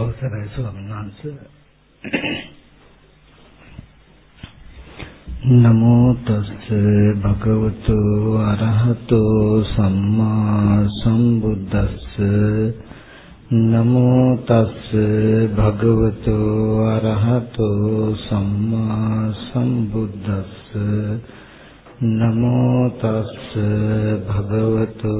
අවසරයි ස්වාමීන් වහන්සේ. නමෝ තස්ස භගවතු අරහතෝ සම්මා සම්බුද්දස්ස. නමෝ තස්ස භගවතු අරහතෝ සම්මා සම්බුද්දස්ස. නමෝ තස්ස භගවතු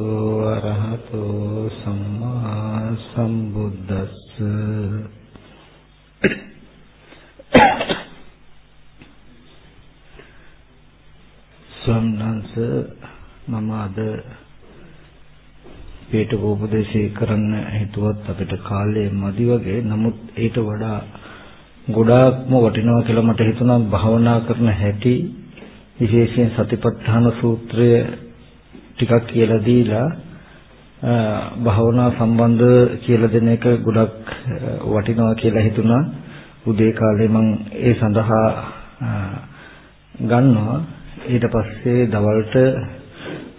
අරහතෝ සම්මා සම්බුද්දස්ස. ස්වාමීන් මම අද පිටක උපදේශය කරන්න හිතුවත් අපිට කාලය මදි වගේ. නමුත් ඊට වඩා ගොඩාක්ම වටිනවා කියලා මට හිතුණා. භාවනා කරන හැටි විශේෂයෙන් සතිපට්ඨාන සූත්‍රය ටිකක් කියලා දීලා භාවනා සම්බන්ධ කියලා දෙන එක ගොඩක් වටිනවා කියලා හිතුණා. උදේ කාලේ මම ඒ සඳහා ගන්නවා. ඊට පස්සේ දවල්ට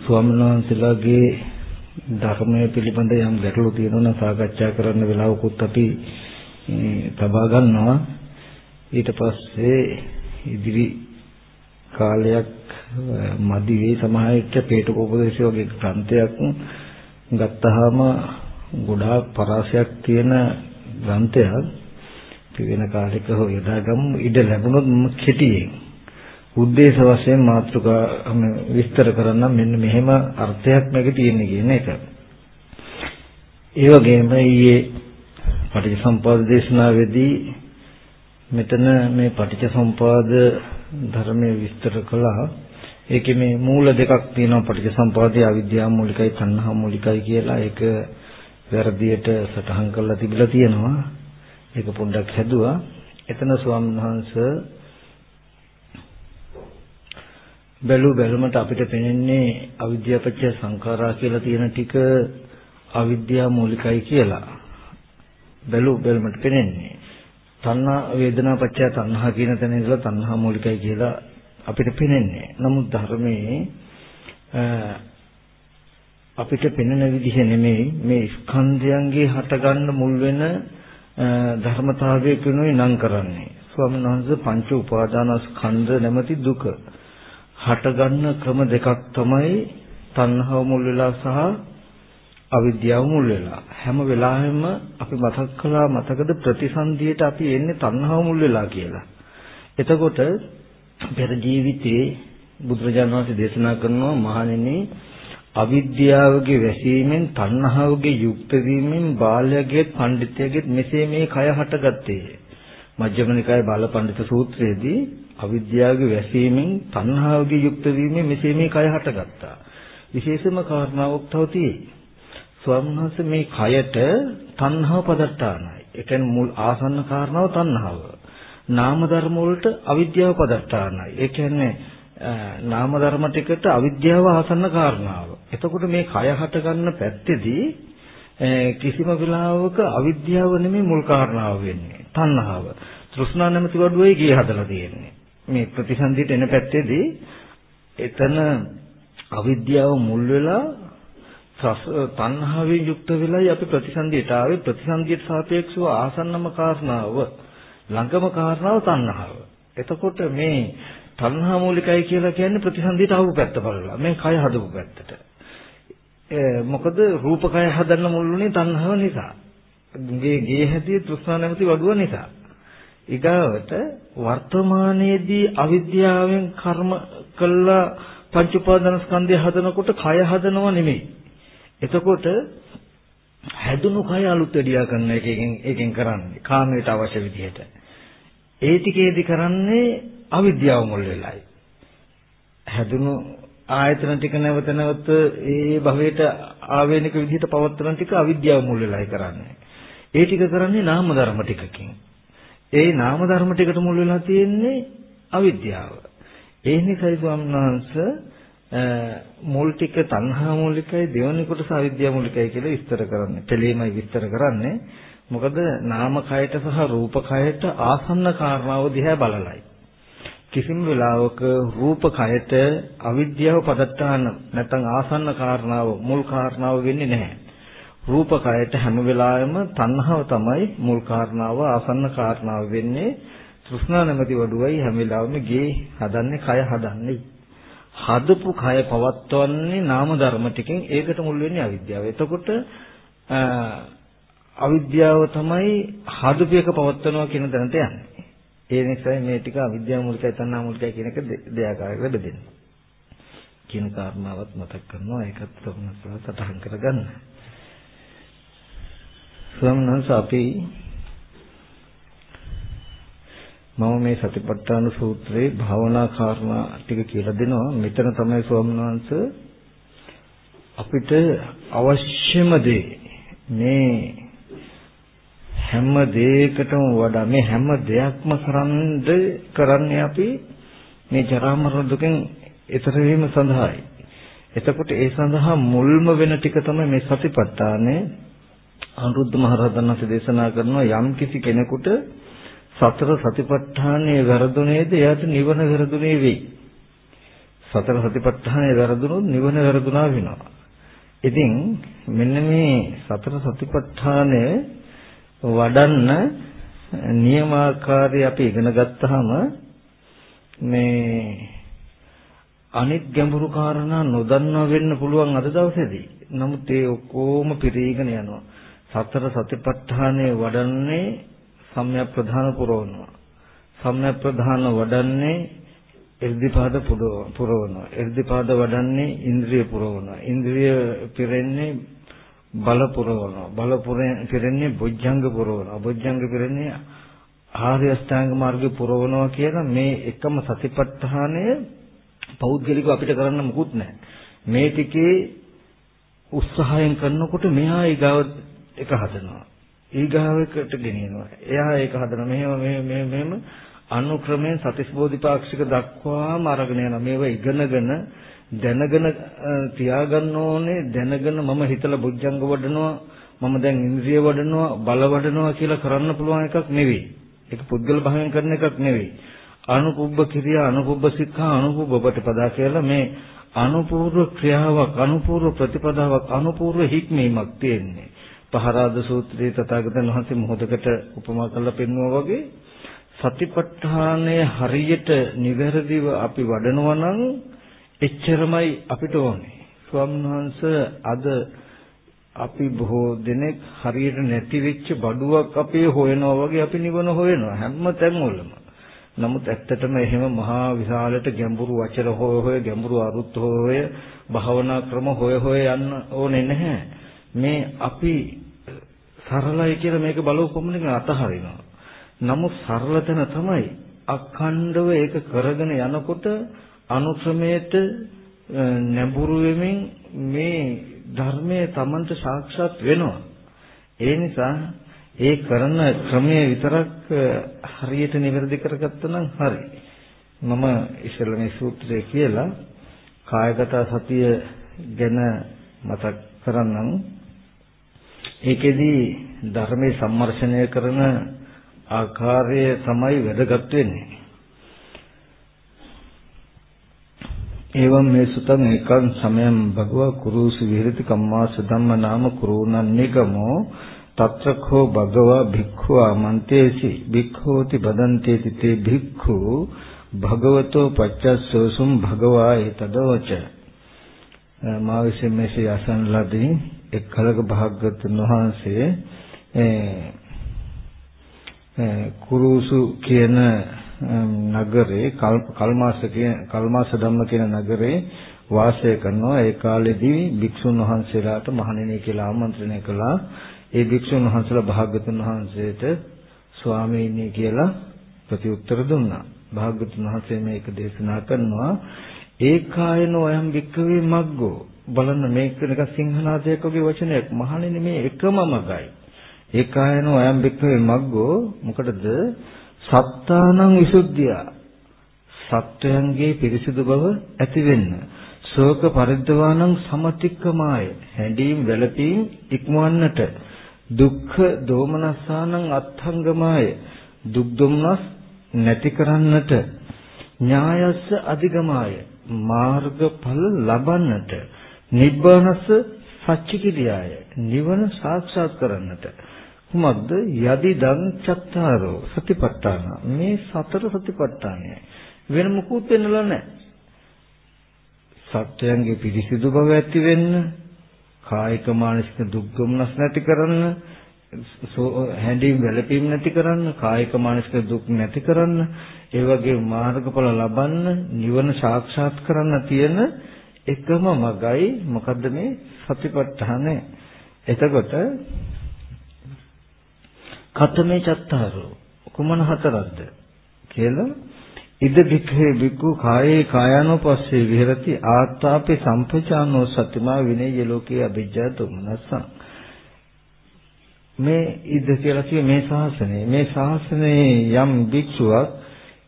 ස්වාමීන් වහන්සේලාගේ ධර්මයේ පිළිබඳ යම් ගැටලු තියෙනවා නම් සාකච්ඡා කරන්න වෙලාවකුත් අපි තබා ගන්නවා. ඊට පස්සේ ඉදිරි කාලයක් මදි වේ සමාජයට පේටකෝපදේශය වගේ ග්‍රන්ථයක් ගත්තාම ගොඩාක් පරාසයක් තියෙන ග්‍රන්ථයක් වෙන කාලයක හෝ යොදාගමු ඉඩ ලැබුණොත් කෙටියෙන් උද්දේශ වශයෙන් මාතෘකා විස්තර කරන්න මෙන්න මෙහෙම අර්ථයක් මේකේ තියෙන්නේ කියන එක. ඒ වගේම ඊයේ පටිච්චසමුපාද දේශනාවේදී මෙතන මේ පටිච්චසමුපාද ධර්මයේ විස්තර කළා. ඒකේ මේ මූල දෙකක් තියෙනවා පටිච්චසමුපාදයේ අවිද්‍යාව මූලිකයි තණ්හා මූලිකයි කියලා. ඒක වැරදියට සටහන් කරලා තිබිලා තියෙනවා. ඒක පොඩ්ඩක් හැදුවා. එතන ස්වාමීන් වහන්සේ බැලු බැලුමට අපිට පේන්නේ අවිද්‍යාපච්චය සංඛාරා කියලා තියෙන ටික අවිද්‍යාව මූලිකයි කියලා. බැලු බැලුමට පේන්නේ. තණ්හා වේදනා පච්චය තණ්හා කියන තැන ඉඳලා තණ්හා මූලිකයි කියලා අපිට පේන්නේ. නමුත් ධර්මයේ අපිට පෙනෙන විදිහ නෙමෙයි මේ ස්කන්ධයන්ගේ හටගන්න මුල් වෙන ධර්මතාවය කෙනුයි නම් කරන්නේ. ස්වාමීන් වහන්සේ පංච උපාදානස්කන්ධ නැමැති දුක හටගන්න ක්‍රම දෙකක් තමයි තණ්හාව මුල් වෙලා සහ අවිද්‍යාව මුල් වෙලා හැම වෙලාවෙම අපි මතක් කළා මතකද ප්‍රතිසන්දියට අපි එන්නේ තණ්හාව මුල් වෙලා කියලා. එතකොට පෙර ජීවිතේ බුදුරජාණන් වහන්සේ දේශනා කරනවා මහණෙනි අවිද්‍යාවගේ වැසීමෙන් තණ්හාවගේ යුක්ත වීමෙන් බාලයගේ පඬිතයගේ මෙසේ මේ කය හටගත්තේ. මජ්ක්‍ධිම නිකායේ බාල පඬිත සූත්‍රයේදී අවිද්‍යාවගේ වැසීමෙන් තණ්හාවගේ යුක්ත වීමෙන් මෙසේ මේ කය හටගත්තා. විශේෂම කාරණාවක් තව තියෙයි. ස්වාමීන් වහන්සේ මේ කයට තණ්හාව පදට්ටානයි. ඒ කියන්නේ මුල් ආසන්න කාරණාව තණ්හාව. නාම ධර්ම වලට අවිද්‍යාව පදට්ටානයි. ඒ කියන්නේ නාම ධර්ම ටිකට අවිද්‍යාව ආසන්න කාරණාව. එතකොට මේ කය හට ගන්න පැත්තේදී කිසිම වෙලාවක අවිද්‍යාව නෙමෙයි මුල් කාරණාව වෙන්නේ. තණ්හාව. තෘෂ්ණා නැමැති වඩුවයි ගේ හදලා තියෙන්නේ. මේ ප්‍රතිසන්දියට එන පැත්තේදී එතන අවිද්‍යාව මුල් වෙලා තණ්හාවෙන් යුක්ත වෙලයි අපි ප්‍රතිසන්දියට ආවේ ප්‍රතිසන්දියට සාපේක්ෂව ආසන්නම කාරණාව ළඟම කාරණාව තණ්හාව. එතකොට මේ තණ්හා මූලිකයි කියලා කියන්නේ ප්‍රතිසන්දියට ආපු පැත්ත බලලා මේ කය හදපු පැත්තට. මොකද රූපකය හදන්න මුල්ුනේ තණ්හාව නිසා. ගේ ගේ හැදී තෘෂ්ණා නැමැති වඩුව නිසා. ඊගාවට වර්තමානයේදී අවිද්‍යාවෙන් කර්ම කළා පංච උපාදාන ස්කන්ධය හදනකොට කය හදනව නෙමෙයි. එතකොට හැදුණු කය අලුත් වැඩියා කරන එකකින් එකෙන් කරන්නේ කාමයට අවශ්‍ය විදිහට. ඒ ටිකේදී කරන්නේ අවිද්‍යාව මුල් වෙලයි. හැදුණු ආයතන ටික නැවත නැවත ඒ භවයට ආවේනික විදිහට පවත්වන ටික අවිද්‍යාව මුල් වෙලයි කරන්නේ. ඒ ටික කරන්නේ නාම ධර්ම ටිකකින්. ඒ නාම ධර්ම ටිකට මුල් වෙලා තියෙන්නේ අවිද්‍යාව. ඒ නිසායි ස්වාමීන් වහන්සේ මුල් ටික තණ්හා මූලිකයි දෙවැනි කොටස අවිද්‍යාව මූලිකයි කියලා විස්තර කරන්නේ. පෙළේමයි විස්තර කරන්නේ. මොකද නාම කයට සහ රූප කයට ආසන්න කාරණාව දිහා බලලයි. කිසිම වෙලාවක රූප කයට අවිද්‍යාව පදත්තාන නැත්නම් ආසන්න කාරණාව මුල් කාරණාව වෙන්නේ නැහැ. රූපකයට හැම වෙලාවෙම තණ්හාව තමයි මුල් කාරණාව ආසන්න කාරණාව වෙන්නේ තෘෂ්ණා නැමැති වඩුවයි හැම වෙලාවෙම ගේ හදන්නේ කය හදන්නේ හදපු කය පවත්වන්නේ නාම ධර්ම ටිකෙන් ඒකට මුල් වෙන්නේ අවිද්‍යාව. එතකොට අවිද්‍යාව තමයි හදපු එක පවත්වනවා කියන දැනට යන්නේ. ඒ නිසා මේ ටික අවිද්‍යාව මූලිකයි තණ්හා මූලිකයි කියන එක දෙයාකාරව බෙදෙනවා. කියන කාරණාවත් මතක් කරනවා ඒකත් ප්‍රමුඛව සටහන් කරගන්න. ස්වාමීන් අපි මම මේ සතිපට්ඨාන සූත්‍රයේ භාවනා කාරණා ටික කියලා දෙනවා. මෙතන තමයි ස්වාමීන් වහන්සේ අපිට අවශ්‍යම දේ මේ හැම දෙයකටම වඩා මේ හැම දෙයක්ම කරන්ද කරන්නේ අපි මේ ජරා මරණ දුකෙන් ඈතර වීම සඳහායි. එතකොට ඒ සඳහා මුල්ම වෙන ටික තමයි මේ සතිපට්ඨානය. අනුරුද්ධ මහ රහතන් වහන්සේ දේශනා කරනවා යම් කිසි කෙනෙකුට සතර සතිපට්ඨානයේ වැරදුනේද එයාට නිවන වැරදුනේ වෙයි. සතර සතිපට්ඨානයේ වැරදුනොත් නිවන වැරදුනා වෙනවා. ඉතින් මෙන්න මේ සතර සතිපට්ඨානය වඩන්න නියමාකාරය අපි ඉගෙන ගත්තාම මේ අනිත් ගැඹුරු කාරණා නොදන්නා වෙන්න පුළුවන් අද දවසේදී. නමුත් ඒ ඔක්කොම පිරීගෙන යනවා. සතර සතිපට්ඨානය වඩන්නේ සම්‍යක් ප්‍රධාන පුරවනවා. සම්‍යක් ප්‍රධාන වඩන්නේ එර්ධිපාද පුරවනවා. එර්ධිපාද වඩන්නේ ඉන්ද්‍රිය පුරවනවා. ඉන්ද්‍රිය පිරෙන්නේ බල පුරවනවා. බල පිරෙන්නේ බොජ්ජංග පුරවනවා. බොජ්ජංග පිරෙන්නේ ආර්ය අෂ්ටාංග මාර්ගය පුරවනවා කියලා මේ එකම සතිපට්ඨානය පෞද්ගලිකව අපිට කරන්න මුකුත් නැහැ. මේ ටිකේ උත්සාහයෙන් කරනකොට මෙහා ඊගාව එක හදනවා. ඊගාවකට ගෙනියනවා. එයා ඒක හදනවා. මෙහෙම මෙහෙම මෙහෙම මෙහෙම අනුක්‍රමයෙන් සතිස් බෝධිපාක්ෂික දක්වාම අරගෙන යනවා. මේවා ඉගෙනගෙන දැනගෙන තියාගන්න ඕනේ දැනගෙන මම හිතලා බුද්ධංග වඩනවා මම දැන් ඉන්ද්‍රිය වඩනවා බල වඩනවා කියලා කරන්න පුළුවන් එකක් නෙවෙයි. ඒක පුද්ගල භාවයෙන් කරන එකක් නෙවෙයි. අනුපුබ්බ ක්‍රියා අනුපුබ්බ සික්ඛා අනුපුබ්බ ප්‍රතිපදා කියලා මේ අනුපූර්ව ක්‍රියාවක් අනුපූර්ව ප්‍රතිපදාවක් අනුපූර්ව හික්මීමක් තියෙන්නේ. පහරාද සූත්‍රයේ තථාගතයන් වහන්සේ මොහොතකට උපමා කරලා පෙන්වුවා වගේ සතිපට්ඨානය හරියට නිවැරදිව අපි වඩනවා නම් එච්චරමයි අපිට ඕනේ. ස්වාමීන් වහන්සේ අද අපි බොහෝ දෙනෙක් හරියට නැති වෙච්ච බඩුවක් අපේ හොයනවා වගේ අපි නිවන හොයනවා හැම තැන්වලම. නමුත් ඇත්තටම එහෙම මහා විශාලට ගැඹුරු වචන හොය හොය ගැඹුරු අරුත් හොය හොය භාවනා ක්‍රම හොය හොය යන්න ඕනේ නැහැ. මේ අපි සරලයි කියලා මේක බලවපොමණකින් අතහරිනවා. නමුත් සරල තැන තමයි අඛණ්ඩව ඒක කරගෙන යනකොට අනුක්‍රමයට නැඹුරු වෙමින් මේ ධර්මයේ Tamanට සාක්ෂාත් වෙනවා. ඒ නිසා ඒ කරන ක්‍රමය විතරක් හරියට නිවැරදි කරගත්තා නම් හරි. මම ඉස්සෙල්ලා මේ සූත්‍රය කියලා කායගත සතිය ගැන මතක් කරන්නම්. ඒකෙදි ධර්මයේ සම්මර්ෂණය කරන ආකාරය තමයි වැදගත් වෙන්නේ. එවම් මේ සුතං ඒකං සමයං භගවා කුරුසු විහෙරති කම්මාස ධම්ම නාම කුරුණන් නිගමෝ తත්‍රඛෝ භගවා භික්ඛුවා මන්තේසි භික්ඛෝති බදන්තේති තේ භික්ඛු භගවතෝ පච්චස්සෝසුම් භගවා ඒතදවච මා විසින් මෙසේ අසන ලදී එක් කලක භාග්‍යවතුන් වහන්සේ කුරුසු කියන නගරේ කල්මාස කියන කල්මාස ධම්ම කියන නගරේ වාසය කරනවා. ඒ කාලෙදී භික්ෂුන් වහන්සේලාට මහණෙනි කියලා ආමන්ත්‍රණය කළා. ඒ භික්ෂුන් වහන්සේලා භාග්‍යතුන් වහන්සේට ස්වාමීනි කියලා ප්‍රතිඋත්තර දුන්නා. භාග්‍යතුන් වහන්සේ මේක දේශනා කරනවා. ඒකායනෝ අයම් වික්කවේ මග්ගෝ. බලන්න මේක නිකන් සිංහනාදයක් වගේ වචනයක්. මහණෙනි මේ එකම මගයි. ඒකායනෝ අයම් වික්කවේ මග්ගෝ. මොකටද? සත්තානං විසුද්ධිය. සත්වයන්ගේ පිරිසිදු බව ඇති වෙන්න ශෝක පරිද්දවානං සමතික්කමාය. හැඬීම් වැළපීම් ඉක්මවන්නට. දුක්ඛ දෝමනස්සානං අත්ථංගමාය. දුක් දුම්නස් නැති කරන්නට. ඥායස්ස අධිගමාය. මාර්ගඵල ලබන්නට. නිබ්බානස්ස සච්චිකිරියාය. නිවන සාක්ෂාත් කරන්නට. කුමක්ද යදිදං චත්තාරෝ සතිපට්ඨාන. මේ සතර සතිපට්ඨානය. වෙන මුකුත් වෙන්නලා නැහැ. සත්‍යයන්ගේ පිරිසිදු බව ඇති වෙන්න කායික මානසික දුක් දුම්නස් නැති කරන්න හැඬීම් වැළපීම් නැති කරන්න කායික මානසික දුක් නැති කරන්න ඒ වගේ මාර්ගඵල ලබන්න නිවන සාක්ෂාත් කරන්න තියෙන එකම මගයි මොකද්ද මේ සතිපට්ඨානය. එතකොට කතමේ චත්තාරෝ කුමන හතරක්ද? කියලා ඉද වික්ඛේ වික්ඛු කායේ කායानुපස්සේ විහෙරති ආත්තාපි සම්පචානෝ සතිමා විනේය ලෝකේ අභිජ්ජා තුමනසං මේ ඉද කියලා කියේ මේ ශාසනය මේ ශාසනයේ යම් භික්ෂුවක්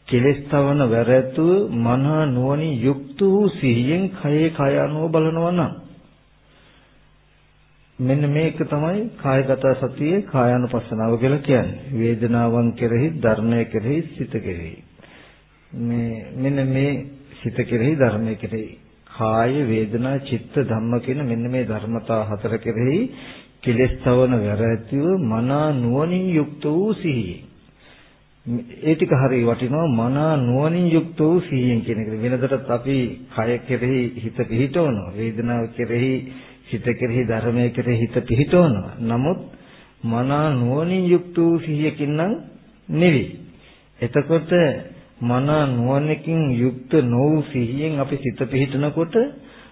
කෙලස් තවන වැරැතුව මන නුවණින් යුක්ත වූ සිහියෙන් කයේ කය අනුව බලනවා නම් මෙන්න මේක තමයි කායගත සතියේ කායानुපස්සනාව කියලා කියන්නේ වේදනාවන් කෙරෙහි ධර්මයේ කෙරෙහි සිත කෙරෙහි මේ මෙන්න මේ සිත කෙරෙහි ධර්මයේ කෙරෙහි කාය වේදනා චිත්ත ධම්ම කියන මෙන්න මේ ධර්මතා හතර කෙරෙහි කෙලෙස් තවන වැරැතිව මනා නුවණින් යුක්ත වූ සිහිය. ඒ ටික හරිය වටිනවා මනා නුවණින් යුක්ත වූ සිහියෙන් කියන එක. වෙනදටත් අපි කය කෙරෙහි හිත පිහිටවනවා. වේදනාව කෙරෙහි හිත කෙරෙහි ධර්මයේ කෙරෙහි හිත පිහිටවනවා. නමුත් මනා නුවණින් යුක්ත වූ සිහියකින් නම් නෙවෙයි. එතකොට මනා නුවණකින් යුක්ත නොවූ සිහියෙන් අපි සිත පිහිටනකොට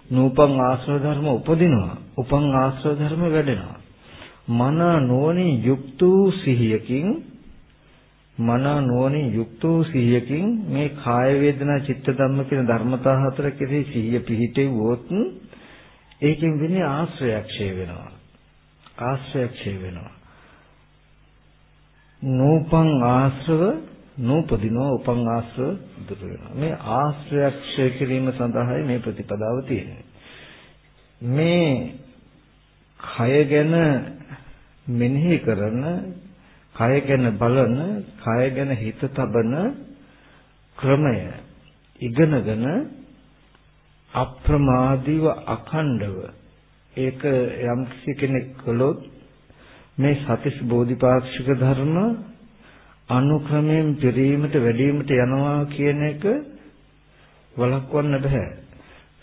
නූපං ආශ්‍රව ධර්ම උපදිනවා. උපං ආශ්‍රව ධර්ම වැඩෙනවා. මන නුවණින් යුක්ත වූ සිහියකින් මන නුවණින් යුක්ත වූ සිහියකින් මේ කාය වේදනා චිත්ත ධම්ම කියන ධර්මතා හතර කෙරෙහි සිහිය පිහිටෙවොත් ඒකෙන් වෙන්නේ ආශ්‍රයක්ෂය වෙනවා. ආශ්‍රයක්ෂය වෙනවා. නූපං ආශ්‍රව නූපදිනෝ උපං ආශ්‍රව දුර වෙනවා. මේ ආශ්‍රයක්ෂය කිරීම සඳහායි මේ ප්‍රතිපදාව තියෙන්නේ. මේ කය ගැන මෙනෙහි කරන, කය ගැන බලන, කය ගැන හිත තබන ක්‍රමය ඉගෙනගෙන අප්‍රමාදීව අඛණ්ඩව ඒක යම් කෙනෙක් කළොත් මේ සතිස් බෝධිපාක්ෂික ධර්ම අනුක්‍රමයෙන් පිරීමට වැඩිවීමට යනවා කියන එක වළක්වන්න බෑ.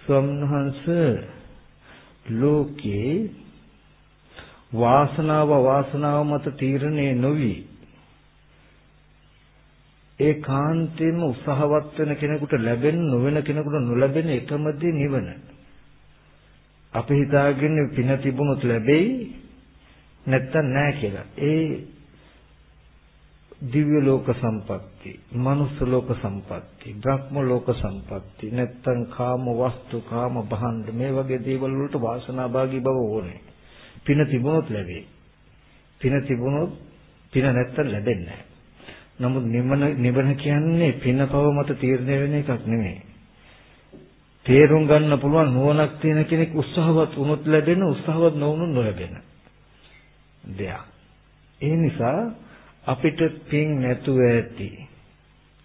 ස්වම්හංශ ලෝකේ වාසනාව වාසනාව මත තීරණය නොවි ඒ කාන්තේම උත්සාහවත් වෙන කෙනෙකුට ලැබෙන නොවන කෙනෙකුට නොලැබෙන එකම දේ නිවන. අපි හිතාගෙන පින තිබුණොත් ලැබෙයි නැත්තම් නැහැ කියලා. ඒ දිව්‍ය ලෝක සම්පatti, මනුස්ස ලෝක සම්පatti, බ්‍රහ්ම ලෝක සම්පatti, නැත්තම් කාම වස්තු, කාම භාණ්ඩ මේ වගේ දේවල් වලට වාසනාභාගී බව ඕනේ. පින තිබුණොත් ලැබෙයි. පින තිබුණොත් පින නැත්තම් ලැබෙන්නේ නමුත් නිවන නිවන කියන්නේ පින පව මත තීරණය වෙන එකක් නෙමෙයි. තේරුම් ගන්න පුළුවන් නුවණක් තියෙන කෙනෙක් උත්සාහවත් වුණොත් ලැබෙන උත්සාහවත් නොවුණොත් නොලැබෙන දෙයක්. ඒ නිසා අපිට පින් නැතුව ඇති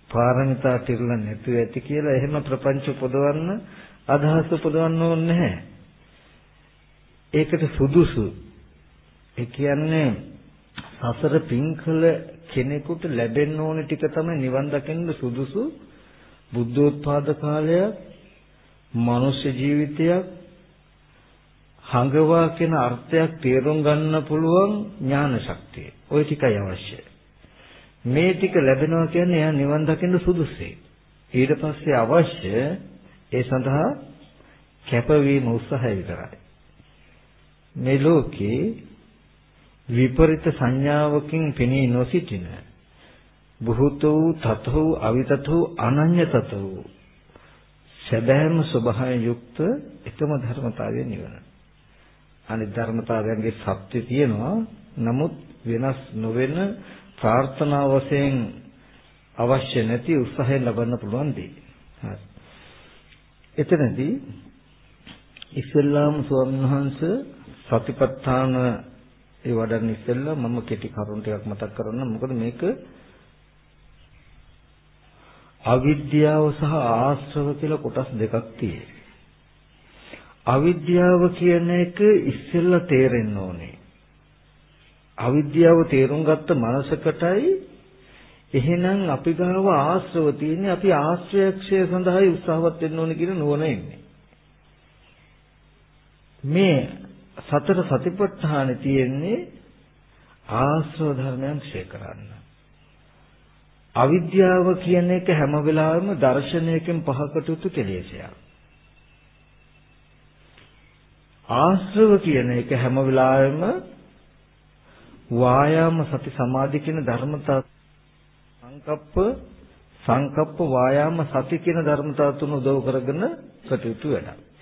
පාරමිතා තිරලා නැතුව ඇති කියලා එහෙම ප්‍රපංච උපදවන්න අදහස් උපදවන්න ඕනේ නැහැ. ඒකට සුදුසු ඒ කියන්නේ සසර පින්කල කෙනෙකුට ලැබෙන්න ඕන ටික තමයි නිවන් දකින්න සුදුසු බුද්ධෝත්පාද කාලයක් මනුෂ්‍ය ජීවිතයක් හඟවා කියන අර්ථයක් තේරුම් ගන්න පුළුවන් ඥාන ශක්තිය. ওই ටිකයි අවශ්‍යයි. මේ ටික ලැබෙනවා කියන්නේ එයා නිවන් දකින්න සුදුසුයි. ඊට පස්සේ අවශ්‍ය ඒ සඳහා කැපවීම උත්සාහය විතරයි. මේ ලෝකේ විපරිත සංඥාවකින් පෙනී නොසිටින බුහතෝ තතෝ අවිතතෝ අනඤ්‍යතතෝ සැබෑම ස්වභාවයෙන් යුක්ත එකම ධර්මතාවය නිවන. අනිත් ධර්මතාවයන්ගේ සත්‍ය තියෙනවා නමුත් වෙනස් නොවන ප්‍රාර්ථනා වශයෙන් අවශ්‍ය නැති උත්සාහය ලබන්න පුළුවන් දේ. හරි. එතනදී ඉස්ලාම් ස්වාමීන් වහන්සේ සතිපට්ඨාන ඒ වඩන්න ඉස්සෙල්ලා මම කෙටි කරුණු ටිකක් මතක් කරගන්න. මොකද මේක අවිද්‍යාව සහ ආශ්‍රව කියලා කොටස් දෙකක් තියෙනවා. අවිද්‍යාව කියන එක ඉස්සෙල්ලා තේරෙන්න ඕනේ. අවිද්‍යාව තේරුම් ගත්ත මනසකටයි එහෙනම් අපි ගාව ආශ්‍රව තියෙන්නේ අපි ආශ්‍රයක්ෂය සඳහායි උත්සාහවත් වෙන්න ඕනේ කියන නුවණ එන්නේ. මේ සතර සතිපට්ඨාන තියෙන්නේ ආශ්‍රව ධර්මයන් ක්ෂය කරන්න. අවිද්‍යාව කියන එක හැම වෙලාවෙම දර්ශනයකින් පහකට යුතු කෙලෙසයක්. ආශ්‍රව කියන එක හැම වෙලාවෙම වායාම සති සමාධි කියන ධර්මතා සංකප්ප සංකප්ප වායාම සති කියන ධර්මතා තුන උදව් කරගෙන කටයුතු වැඩක්.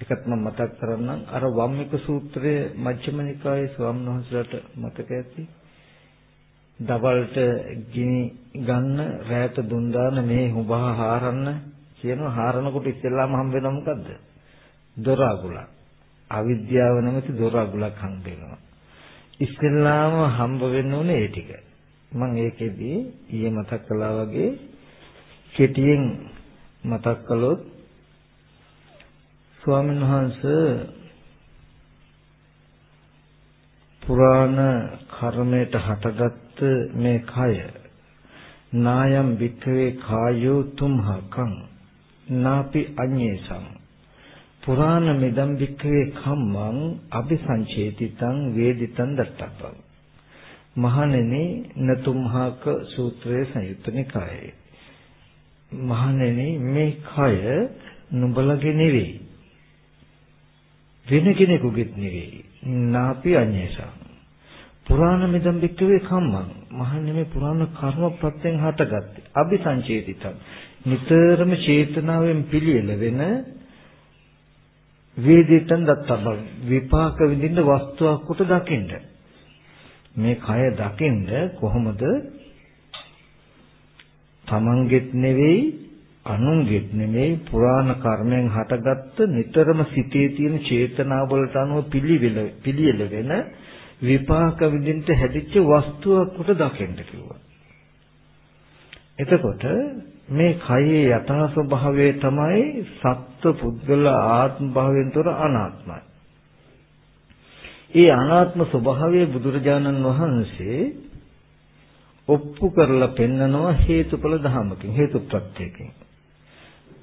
එකත් මම මතක් කරන්නම් අර වම්මික සූත්‍රයේ මජ්ක්‍ධිම නිකායේ ස්වාමීන් වහන්සේලාට මතක ඇති. දවල්ට ගිනි ගන්න රැයට දුන් දාන මේ හුබහ හාරන්න කියනවා හාරනකොට ඉස්සෙල්ලාම හම් වෙනව මොකද්ද? දොර අගුලක්. අවිද්‍යාව නැමැති දොර අගුලක් හම් වෙනවා. ඉස්සෙල්ලාම හම්බ වෙන්න ඕනේ ඒ ටික. මම ඒකෙදි ඊයේ මතක් කළා වගේ කෙටියෙන් මතක් කළොත් ස්වාමීන් වහන්සේ පුරාණ කර්මයට හටගත් මේ කය. නායම් වික්‍රේ කායෝ තුම්හකං. නාපි අඤ්ඤේසං. පුරාණ මෙදම් වික්‍රේ කම්මං අபிසංචේතිතං වේදිතං දත්තප්පං මහණෙනි නතුම්හක සූත්‍රයේ සංයුත්ත නිකායේ. මහණෙනි මේ කය නුඹලගේ නෙවෙයි. වෙන කෙනෙකුගෙත් නෙවෙයි. නාපි අඤ්ඤේසං. පුරාණ මෙදම් වික්‍රේ කම්මං. මහන්නේ මේ පුරාණ කර්ම ප්‍රත්‍යයෙන් හටගත්තේ. අபிසංචේතිතං. නිතරම චේතනාවෙන් පිළියෙල වෙන වේදිතං දත්තබ විපාක විඳින්න වස්තුවක් කොට දකින්න. මේ කය දකින්න කොහොමද? තමන්ගෙත් නෙවෙයි අනුන්ගෙත් නෙවෙයි පුරාණ කර්මෙන් හටගත්ත නිතරම සිතේ තියෙන චේතනාවලට අනුව පිළිවෙල පිළියෙල වෙන විපාක විඳින්න හැදිච්ච වස්තුවක් කොට දකින්න කිව්වා. එතකොට මේ කයේ යථා ස්වභාවය තමයි සත්ව පුද්ගල ආත්ම භාවයෙන් තොර අනාත්මයි. ඒ අනාත්ම ස්වභාවය බුදුරජාණන් වහන්සේ ඔප්පු කරලා පෙන්නනවා හේතුඵල ධමකින් හේතුප්‍රත්‍යයෙන්.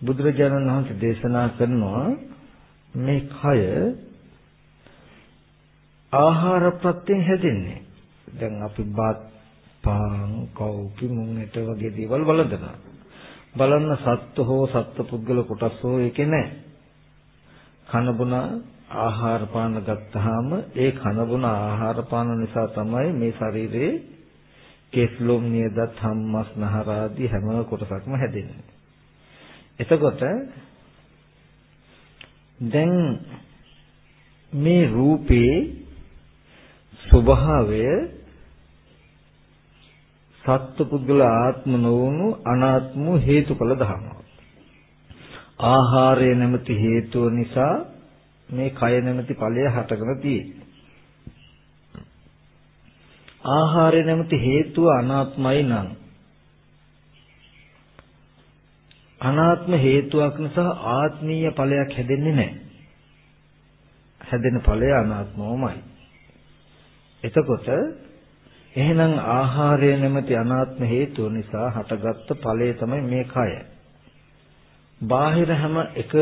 බුදුරජාණන් වහන්සේ දේශනා කරනවා මේ කය ආහාර ප්‍රත්‍යයෙන් හැදෙන්නේ. දැන් අපි බත් පාන් කව්පි මුංගට වගේ දේවල් බලනවා. බලන්න සත්ත්ව හෝ සත්ත්ව පුද්ගල කොටස් හෝ ඒකේ නැහැ. කන බොන ආහාර පාන ගත්තාම ඒ කන බොන ආහාර පාන නිසා තමයි මේ ශරීරයේ කෙස්ලොම් නියදත් හම්මස් නහර ආදී හැම කොටසක්ම හැදෙන්නේ. එතකොට දැන් මේ රූපේ ස්වභාවය සත්පුද්ගල ආත්ම නොවුණු අනාත්ම හේතුඵල ධර්මයක්. ආහාරය නැමැති හේතුව නිසා මේ කය නැමැති ඵලය හටගෙන තියෙන්නේ. ආහාරය නැමැති හේතුව අනාත්මයි නම් අනාත්ම හේතුවක් නිසා ආත්මීය ඵලයක් හැදෙන්නේ නැහැ. හැදෙන ඵලය අනාත්මවමයි. එතකොට එහෙනම් ආහාරය නැමැති අනාත්ම හේතුව නිසා හටගත්ත ඵලය තමයි මේ කය. බාහිර හැම එක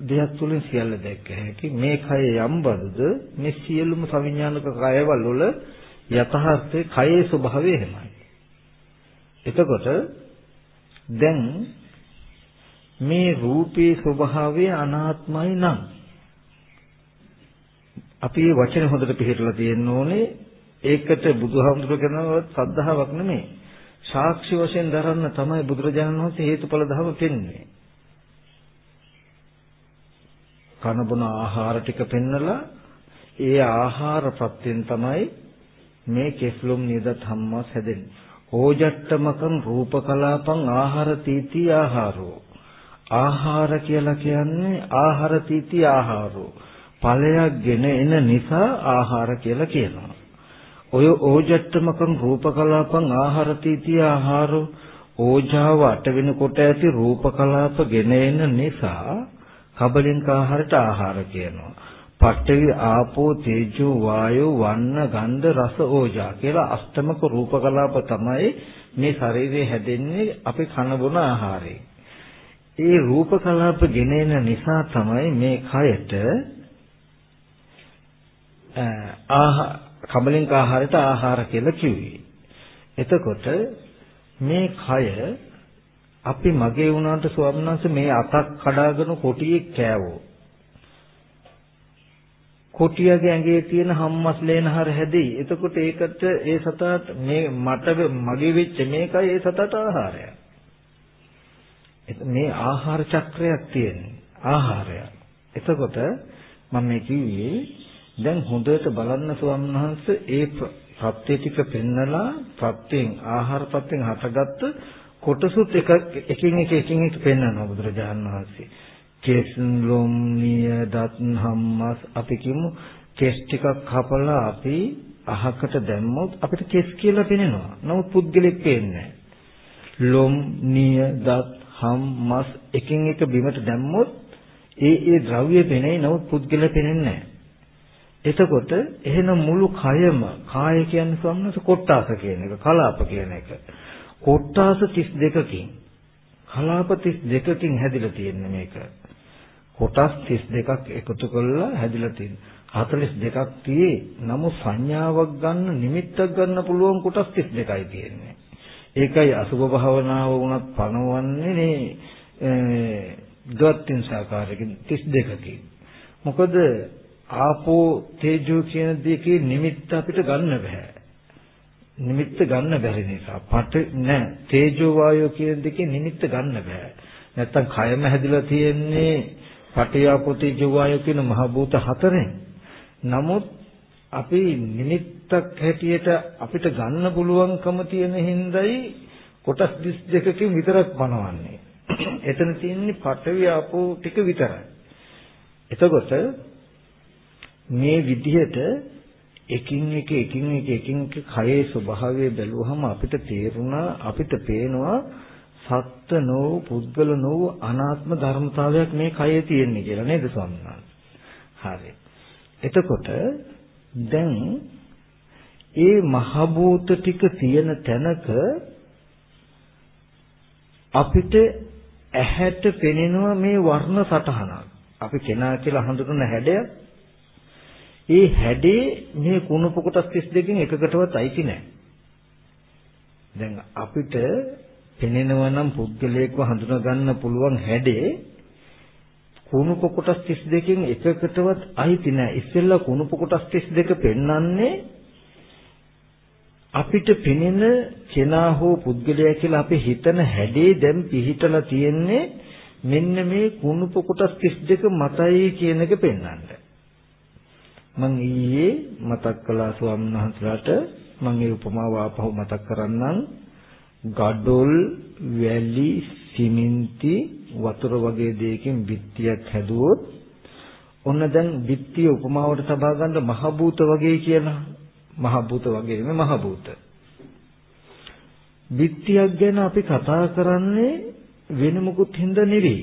දෙයක් තුලින් සියල්ල දැක්ක හැකි මේ කය යම් බඳුද මේ සියලුම සවිඥානික කයවල වල යථාර්ථයේ කයේ ස්වභාවය එහෙමයි. එතකොට දැන් මේ රූපේ ස්වභාවය අනාත්මයි නම්. අපි මේ වචනේ හොඳට පිළිහෙట్లా තියෙන්න ඕනේ. ඒකට බුදුහාමුදුරුවෝ කරනවත් සද්ධාාවක් නෙමෙයි. සාක්ෂි වශයෙන් දරන්න තමයි බුදුරජාණන් වහන්සේ හේතුඵල ධර්ම පෙන්වන්නේ. කන බොන ආහාර ටික පෙන්නලා ඒ ආහාර ප්‍රත්‍යයෙන් තමයි මේ කෙස්ලොම් නියදත් හම්මස් හැදෙන්නේ. ඕජට්ටමකං රූපකලාපං ආහාර තීති ආහාරෝ. ආහාර කියලා කියන්නේ ආහාර තීති ආහාරෝ ඵලයක් ගෙන එන නිසා ආහාර කියලා කියනවා. ඔය ඕජට්ටමකම් රූපකලාපං ආහාර තීති ආහාරෝ ඕජාව අට වෙනකොට ඇති රූපකලාප ගෙන එන නිසා කබලින්ක ආහාරයට ආහාර කියනවා. පඨවි ආපෝ තේජෝ වායෝ වන්න ගන්ධ රස ඕජා කියලා අෂ්ටමක රූප කලාප තමයි මේ ශරීරය හැදෙන්නේ අපි කන බොන ආහාරයෙන්. ඒ රූප කලාප ගෙනෙන නිසා තමයි මේ කයට ආහ කබලින්ක ආහාරයට ආහාර කියලා කිව්වේ. එතකොට මේ කය අපි මගේ වුණාට ස්වාමීන් වහන්සේ මේ අතක් කඩාගෙන කොටියෙක් කෑවෝ. කොටියගේ ඇඟේ තියෙන හම්මස් ලේන හර හැදෙයි. එතකොට ඒකට ඒ සතාට මේ මට මගේ වෙච්ච මේකයි ඒ සතාට ආහාරය. මේ ආහාර චක්‍රයක් තියෙන්නේ. ආහාරය. එතකොට මම මේ කිව්වේ දැන් හොඳට බලන්න ස්වාමීන් වහන්සේ ඒ ප්‍රත්‍ය ටික පෙන්නලා ප්‍රත්‍යෙන් ආහාර ප්‍රත්‍යෙන් හටගත්ත කොටසුත් එක එකින් එක එකින් එක පෙන්වනවා බුදුරජාණන් වහන්සේ. කෙස් ලොම් නිය දත් හම්මස් අපි කියමු කෙස් ටිකක් කපලා අපි අහකට දැම්මොත් අපිට කෙස් කියලා පේනවා. නමුත් පුද්ගලෙක් පේන්නේ ලොම් නිය දත් හම්මස් එකින් එක බිමට දැම්මොත් ඒ ඒ ද්‍රව්‍ය පේන්නේ නමුත් පුද්ගලයා පේන්නේ නැහැ. එතකොට එහෙනම් මුළු කයම කාය කියන්නේ සම්මත කොට්ටාස කියන එක කලාප කියන එක. කොට්ටාස 32කින් කලාප 32කින් හැදිලා තියෙන්නේ මේක. කොටස් 32ක් එකතු කරලා හැදිලා තියෙනවා. 42ක් තියේ නමුත් සංඥාවක් ගන්න නිමිත්තක් ගන්න පුළුවන් කොටස් 32යි තියෙන්නේ. ඒකයි අසුභ භාවනාව වුණත් පනවන්නේ නේ ද්වත්ින් සාකාරයකින් 32කින්. මොකද ආපෝ තේජෝ කියන දෙකේ නිමිත්ත අපිට ගන්න බෑ. නිමිත්ත ගන්න බැරි නිසා පට නෑ තේජෝ වායෝ කියන දෙකේ නිමිත්ත ගන්න බෑ. නැත්තම් කයම හැදිලා තියෙන්නේ පටියාපෝති ජෝවායෝ කියන මහ භූත හතරෙන්. නමුත් අපි නිමිත්තක් හැටියට අපිට ගන්න පුළුවන්කම තියෙන හින්දායි කොටස් 32කින් විතරක් පනවන්නේ. එතන තියෙන්නේ පඨවි ආපෝ ටික විතරයි. එතකොට මේ විදිහට එකින් එක එකින් එක එකින් එක කයේ ස්වභාවය බැලුවහම අපිට තේරුණා අපිට පේනවා සත්ත්ව නෝ පුද්ගල නෝ අනාත්ම ධර්මතාවයක් මේ කයේ තියෙන්නේ කියලා නේද ස්වාමීන් වහන්සේ. හරි. එතකොට දැන් ඒ මහ භූත ටික තියෙන තැනක අපිට ඇහැට පෙනෙනවා මේ වර්ණ සටහනක්. අපි කෙනා කියලා හඳුනන හැඩය. ඒ හැඩේ මේ කුණප කොටස් 32කින් එකකටවත් අයිති නැහැ. දැන් අපිට පෙනෙනවා නම් පුද්ගලයෙක්ව හඳුනා ගන්න පුළුවන් හැඩේ කුණුප කොටස් 32කින් එකකටවත් අයිති නැහැ. ඉස්සෙල්ලා කුණුප කොටස් 32 පෙන්වන්නේ අපිට පෙනෙන කෙනා හෝ පුද්ගලයා කියලා අපි හිතන හැඩේ දැන් පිහිටලා තියෙන්නේ මෙන්න මේ කුණුප කොටස් 32 මතයි කියන එක පෙන්වන්න. මම ඊයේ මතක් කළා ස්වාමීන් වහන්සේලාට මම ඒ උපමාව ආපහු මතක් කරන්නම්. ගඩොල් වැලි සිමෙන්ති වතුර වගේ දෙයකින් බිත්තියක් හැදුවොත් ඔන්න දැන් බිත්තිය උපමාවට තබා ගන්න මහ භූත වගේ කියලා. මහ භූත වගේ නෙමෙයි මහ භූත බිත්තියක් ගැන අපි කතා කරන්නේ වෙන මොකුත් හින්දා නෙවෙයි.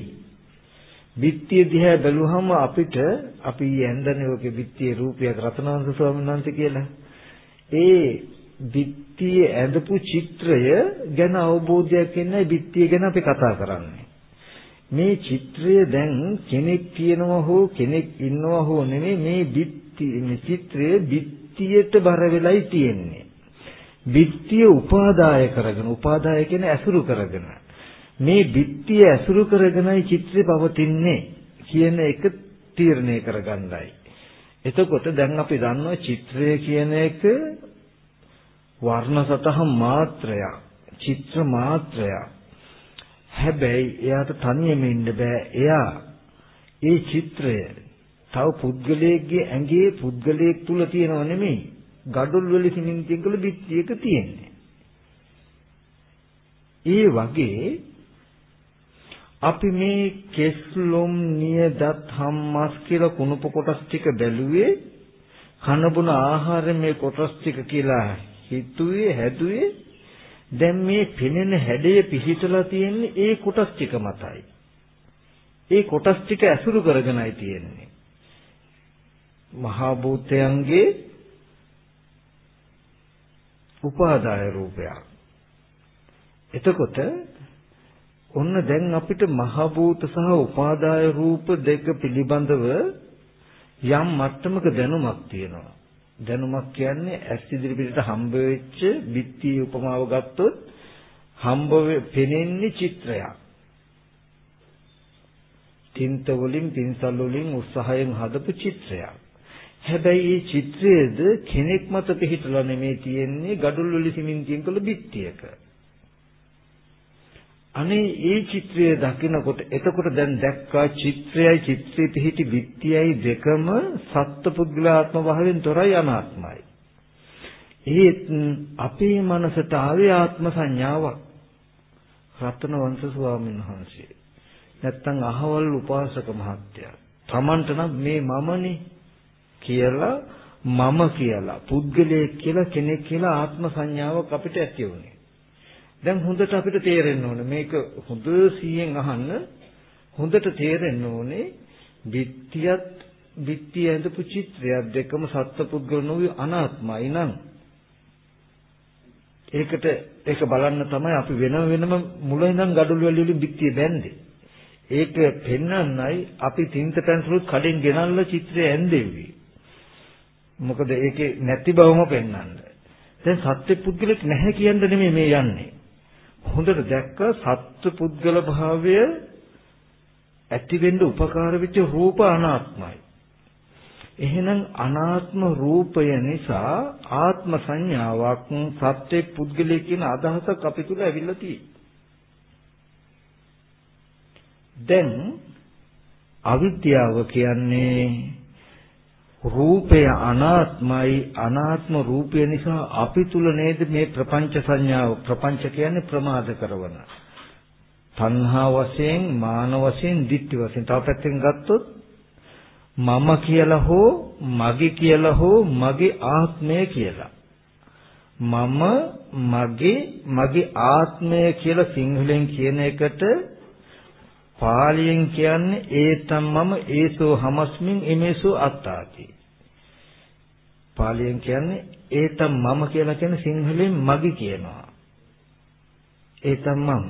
බිත්තිය දිහා බැලුවහම අපිට අපි ඇඳන්නේ ඔගේ බිත්තියේ රූපයක් රතනවන්ත ස්වාමීන් වහන්සේ කියලා. ඒ බිත්තියේ ඇඳපු චිත්‍රය ගැන අවබෝධයක් එන්නයි බිත්තිය ගැන අපි කතා කරන්නේ. මේ චිත්‍රය දැන් කෙනෙක් කියනවා හෝ කෙනෙක් ඉන්නවා හෝ නෙමෙයි මේ බිත්ති මේ චිත්‍රය බිත්තියට බර වෙලයි තියෙන්නේ. බිත්තිය උපාදාය කරගෙන උපාදාය කියන්නේ ඇසුරු කරගෙන මේ බිත්තිය ඇසුරු කරගෙනයි චිත්‍රය පවතින්නේ කියන එක තීරණය කරගන්නයි. එතකොට දැන් අපි දන්නවා චිත්‍රය කියන එක වර්ණ සතහන් මාත්‍රයක් චිත්‍ර මාත්‍රයක් හැබැයි එයාට තනියම ඉන්න බෑ. එයා ඒ චිත්‍රය තව පුද්ගලයෙක්ගේ ඇඟේ පුද්ගලයෙක් තුල තියෙනව නෙමෙයි. gadul වල සිමෙන්තියෙන් කළ බිත්තියක තියෙන්නේ. ඒ වගේ අපි මේ කෙස්ලොම් නියදත් හම්මස් කියලා කුණප කොටස් ටික බැලුවේ කනබුන ආහාර මේ කොටස් ටික කියලා හිතුවේ හැදුවේ දැන් මේ පෙනෙන හැඩය පිහිටලා තියෙන්නේ ඒ කොටස් ටික මතයි. ඒ කොටස් ටික ඇසුරු කරගෙනයි තියෙන්නේ. මහා භූතයන්ගේ උපාදාය රූපයක්. එතකොට ඔන්න දැන් අපිට මහ භූත සහ උපාදාය රූප දෙක පිළිබඳව යම් මට්ටමක දැනුමක් තියෙනවා. දැනුමක් කියන්නේ ඇස් ඉදිරිපිටට හම්බ වෙච්ච බිත්ති උපමාව ගත්තොත් හම්බ පෙනෙන්නේ චිත්‍රයක්. තින්ත වලින් පින්සල් වලින් උත්සාහයෙන් හදපු චිත්‍රයක්. හැබැයි මේ චිත්‍රයේද කෙනෙක් මත පිහිටලා නෙමේ තියෙන්නේ gadul වල සිමෙන්තියෙන් කළ බිත්තියක. අනේ ඒ චිත්‍රය දකිනකොට එතකොට දැන් දැක්කා චිත්‍රයයි චිත්‍රයේ පිහිටි බිත්තියයි දෙකම සත්පුද්ගලාත්ම භාවයෙන් තොරයි අනාත්මයි. ඒත් අපේ මනසට ආවේ ආත්ම සංඥාවක්. රත්න වංශ ස්වාමීන් වහන්සේ. නැත්තම් අහවල් උපාසක මහත්තයා. Tamanට නම් මේ මමනේ කියලා මම කියලා පුද්ගලයෙක් කියලා කෙනෙක් කියලා ආත්ම සංඥාවක් අපිට ඇති වුණේ. දැන් හොඳට අපිට තේරෙන්න ඕනේ. මේක හොඳ සිහියෙන් අහන්න හොඳට තේරෙන්න ඕනේ බිත්තියත් බිත්තිය ඇඳපු චිත්‍රයක් දෙකම සත්පුද්ගල නොවි අනාත්මයි නම් ඒකට ඒක බලන්න තමයි අපි වෙන වෙනම මුල ඉඳන් gadulu වලින් බිත්තිය බැන්දේ. ඒක පෙන්වන්නයි අපි තින්ත පැන්සලුත් කඩෙන් ගෙනල්ලා චිත්‍රය ඇඳෙව්වේ. මොකද ඒකේ නැති බවම පෙන්වන්න දැන් සත්‍ය පුද්ගලෙක් නැහැ කියන්න නෙමෙයි මේ යන්නේ. හොඳට දැක්ක සත්ව පුද්ගල භාවය ඇති වෙන්න උපකාර වෙච්ච රූප අනාත්මයි. එහෙනම් අනාත්ම රූපය නිසා ආත්ම සංඥාවක් සත්‍ය පුද්ගලයේ කියන අදහසක් අපි තුල ඇවිල්ලා තියෙනවා. දැන් අවිද්‍යාව කියන්නේ රූපය අනාත්මයි. අනාත්ම රූපය නිසා අපි තුල නේද මේ ප්‍රපංච සංඥාව? ප්‍රපංච කියන්නේ ප්‍රමාද කරන තණ්හා වශයෙන් මාන වශයෙන් ditthi වශයෙන්. තව පැත්තකින් ගත්තොත් මම කියලා හෝ මගේ කියලා හෝ මගේ ආත්මය කියලා. මම මගේ මගේ ආත්මය කියලා සිංහලෙන් කියන එකට පාලියෙන් කියන්නේ ඒතම් මම ඒසෝ හමස්මින් එමේසෝ අත්තාති පාලියෙන් කියන්නේ ඒතම් මම කියලා කියන සිංහලෙන් මගි කියනවා. ඒතම් මම.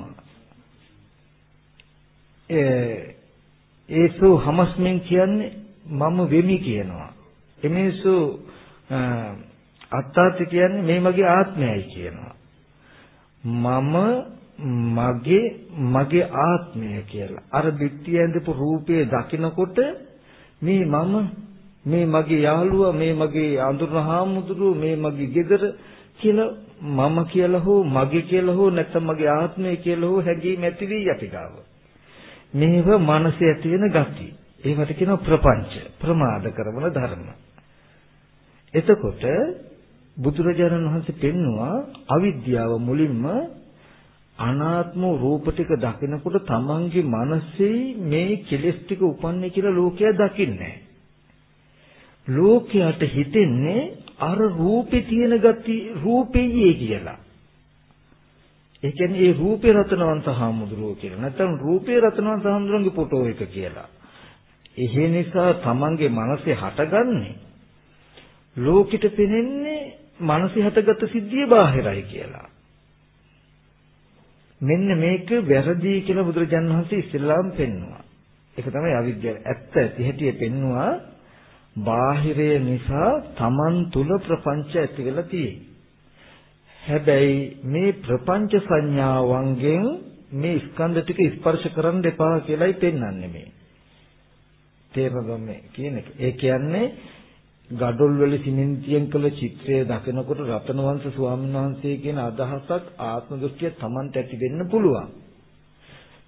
ඒ ඒසු හමස්මින් කියන්නේ මම වෙමි කියනවා. එමේසු අත්තාති කියන්නේ මේ මගේ ආත්මයයි කියනවා. මම මගේ මගේ ආත්මය කියලා. අර පිටිය ඇඳපු රූපයේ දකිනකොට මේ මම මේ මගේ යාළුවා මේ මගේ අඳුරහාමුදුරුව මේ මගේ ගෙදර කියලා මම කියලා හෝ මගේ කියලා හෝ නැත්නම් මගේ ආත්මය කියලා හෝ හැඟීම් ඇති වී යටි ගාව. මේව මනසේ ඇති වෙන ගති. ඒවට කියනවා ප්‍රපංච ප්‍රමාද කරන ධර්ම. එතකොට බුදුරජාණන් වහන්සේ පෙන්නවා අවිද්‍යාව මුලින්ම අනාත්ම රූප ටික දකිනකොට තමන්ගේ මනසේ මේ කෙලෙස් ටික උපන්නේ කියලා ලෝකයා දකින්නේ ලෝකයට හිතෙන්නේ අර රූපේ තියෙන gati රූපෙයි කියලා. ඒ කියන්නේ ඒ රූපේ රතනවන්ත හාමුදුරුවෝ කියලා. නැත්නම් රූපේ රතනවන්ත හාමුදුරුවන්ගේ ෆොටෝ එක කියලා. ඒ නිසා තමන්ගේ මනසේ හටගන්නේ ලෝකෙට පෙනෙන්නේ මනසේ හටගත් සිද්ධිය බාහිරයි කියලා. මෙන්න මේක වැරදි කියලා බුදුරජාණන් වහන්සේ ඉස්ලාම් පෙන්නවා. ඒක තමයි අවිද්‍යාව. ඇත්ත ඇති හැටි පෙන්නවා බාහිරය නිසා Taman තුල ප්‍රපංච ඇති වෙලා තියෙයි. හැබැයි මේ ප්‍රපංච සංඥාවන්ගෙන් මේ ස්කන්ධ ටික ස්පර්ශ කරන්න එපා කියලායි පෙන්වන්නේ මේ. තේරෙනවද මේ කියන එක? ඒ කියන්නේ gadol වල සිමෙන්තියෙන් කළ චිත්‍රය දකිනකොට රතනවංශ ස්වාමීන් වහන්සේ කියන අදහසක් ආත්ම දෘෂ්ටිය Tamanට ඇති වෙන්න පුළුවන්.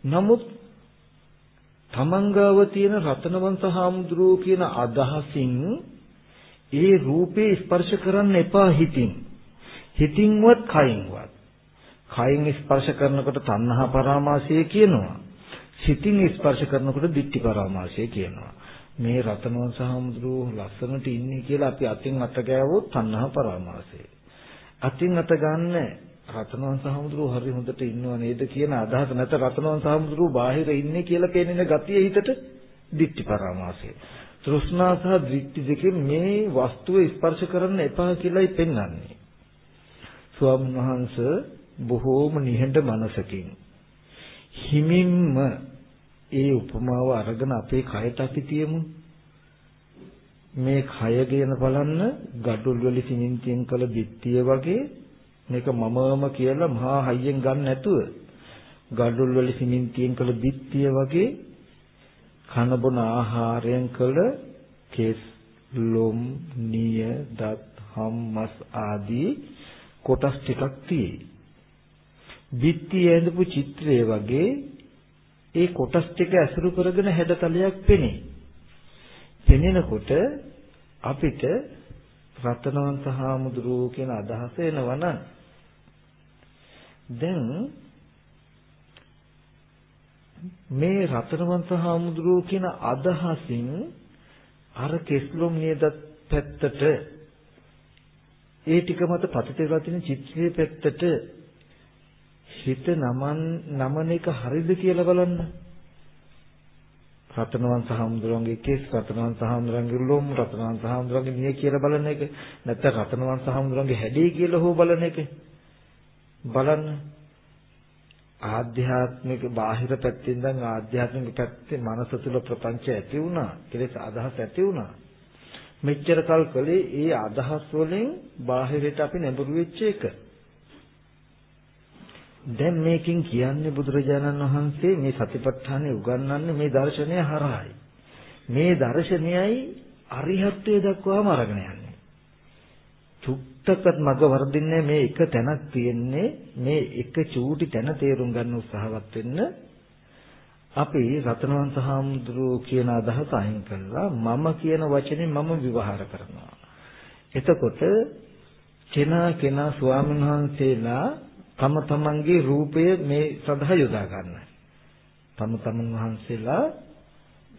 නමුත් තමන්ගාව තියෙන රතනවංශ හාමුදුරුවෝ කියන අදහසින් ඒ රූපේ ස්පර්ශ කරන්න එපා හිතින්. හිතින්වත් කයින්වත්. කයින් ස්පර්ශ කරනකොට තණ්හා පරාමාසය කියනවා. සිතින් ස්පර්ශ කරනකොට ditthi පරාමාසය කියනවා. මේ රතනවංශ හාමුදුරුවෝ ලස්සනට ඉන්නේ කියලා අපි අතින් අත ගෑවොත් තණ්හා පරාමාසය. අතින් අත ගන්න රතනවන් සහමුදුරුව හරි හොඳට ඉන්නව නේද කියන අදහස නැත රතනවන් සහමුදුරුව බාහිර ඉන්නේ කියලා පේන ගතිය හිතට දික්ටි පරාමාසය. තෘෂ්ණා සහ දෘෂ්ටි දෙකෙන් මේ වස්තුව ස්පර්ශ කරන්න එපා කියලායි පෙන්වන්නේ. ස්වාමීන් වහන්සේ බොහෝම නිහඬ මනසකින් හිමින්ම ඒ උපමාව අරගෙන අපේ කයට අපි තියමු. මේ කය ගැන බලන්න gadul වල සිමෙන්තියෙන් කළ බිත්තිය වගේ මේක මමම කියලා මහා හයියෙන් ගන්න නැතුව gadul වල සිමෙන්තියෙන් කළ බිත්තිය වගේ කන බොන ආහාරයෙන් කළ කෙස් ලොම් නිය දත් හම් මස් ආදී කොටස් ටිකක් තියෙයි. බිත්තිය ඇඳපු චිත්‍රය වගේ ඒ කොටස් ටික ඇසුරු කරගෙන හැඩතලයක් පෙනේ. පෙනෙනකොට අපිට රතනවන්ත හාමුදුරුවෝ කියන අදහස එනවා නම් දැන් මේ රතනවන්ත හාමුදුරුවෝ කියන අදහසින් අර කෙස්ලොම් නේද පැත්තට ඒ ටික මත පතිත වෙලා තියෙන චිත්‍රයේ පැත්තට හිත නමන් නමන එක හරිද කියලා බලන්න. රතනවන් සහමුදුරන්ගේ කෙස් රතනවන් සහමුදුරන්ගේ ලොම් රතනවන් සහමුදුරන්ගේ මිය කියලා බලන එක නැත්නම් රතනවන් සහමුදුරන්ගේ හැඩේ කියලා හෝ බලන එක බලන්න ආධ්‍යාත්මික බාහිර පැත්තෙන් දැන් ආධ්‍යාත්මික පැත්තේ මනස තුල ප්‍රපංච ඇති වුණා කෙලෙස් අදහස් ඇති වුණා මෙච්චර කල් කලේ ඒ අදහස් වලින් බාහිරට අපි නැඹුරු වෙච්ච එක දැන් මේකෙන් කියන්නේ බුදුරජාණන් වහන්සේ මේ සතිපට්ඨානෙ උගන්වන්නේ මේ දර්ශනය හරහායි. මේ දර්ශනයයි අරිහත්ත්වයට දක්වාම අරගෙන යන්නේ. චුට්ටකත් මග වර්ධින්නේ මේ එක තැනක් තියෙන්නේ මේ එක චූටි තැන තේරුම් ගන්න උත්සාහවත් වෙන්න අපි රතනවන්ත හාමුදුරුවෝ කියන අදහස අයින් කළා මම කියන වචනේ මම විවහාර කරනවා. එතකොට කෙනා කෙනා ස්වාමීන් වහන්සේලා තම තමන්ගේ රූපය මේ සඳහා යොදා ගන්න. තම තමන් වහන්සේලා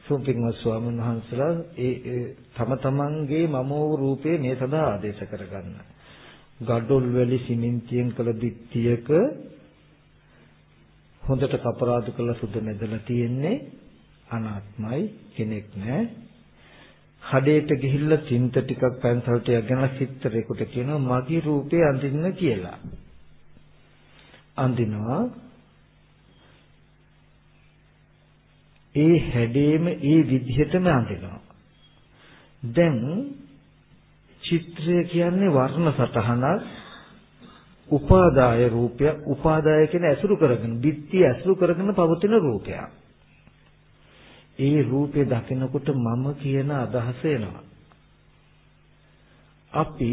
සෝපින්වත් ස්වාමීන් වහන්සේලා ඒ තම තමන්ගේ මමෝ රූපේ මේ සඳහා ආදේශ කරගන්න. ගඩොල් වැලි සිමෙන්තියෙන් කළ දිට්ඨියක හොඳට කපරාදු කරලා සුදු නැදලා තියෙන්නේ අනාත්මයි කෙනෙක් නෑ. කඩේට ගිහිල්ලා චින්ත ටිකක් පැන්සල් ටිකක් ගෙනලා සිත්තරේකට කියනවා මගේ රූපේ අඳින්න කියලා. අඳිනවා ඒ හැඩේම ඒ විදිහටම අඳිනවා දැන් චිත්‍රය කියන්නේ වර්ණ සටහනක්. උපාදාය රූපය උපාදාය කියන ඇසුරු කරගෙන බිත්ති ඇසුරු කරගෙන පවතින රූපයක්. ඒ රූපේ දකිනකොට මම කියන අදහස එනවා. අපි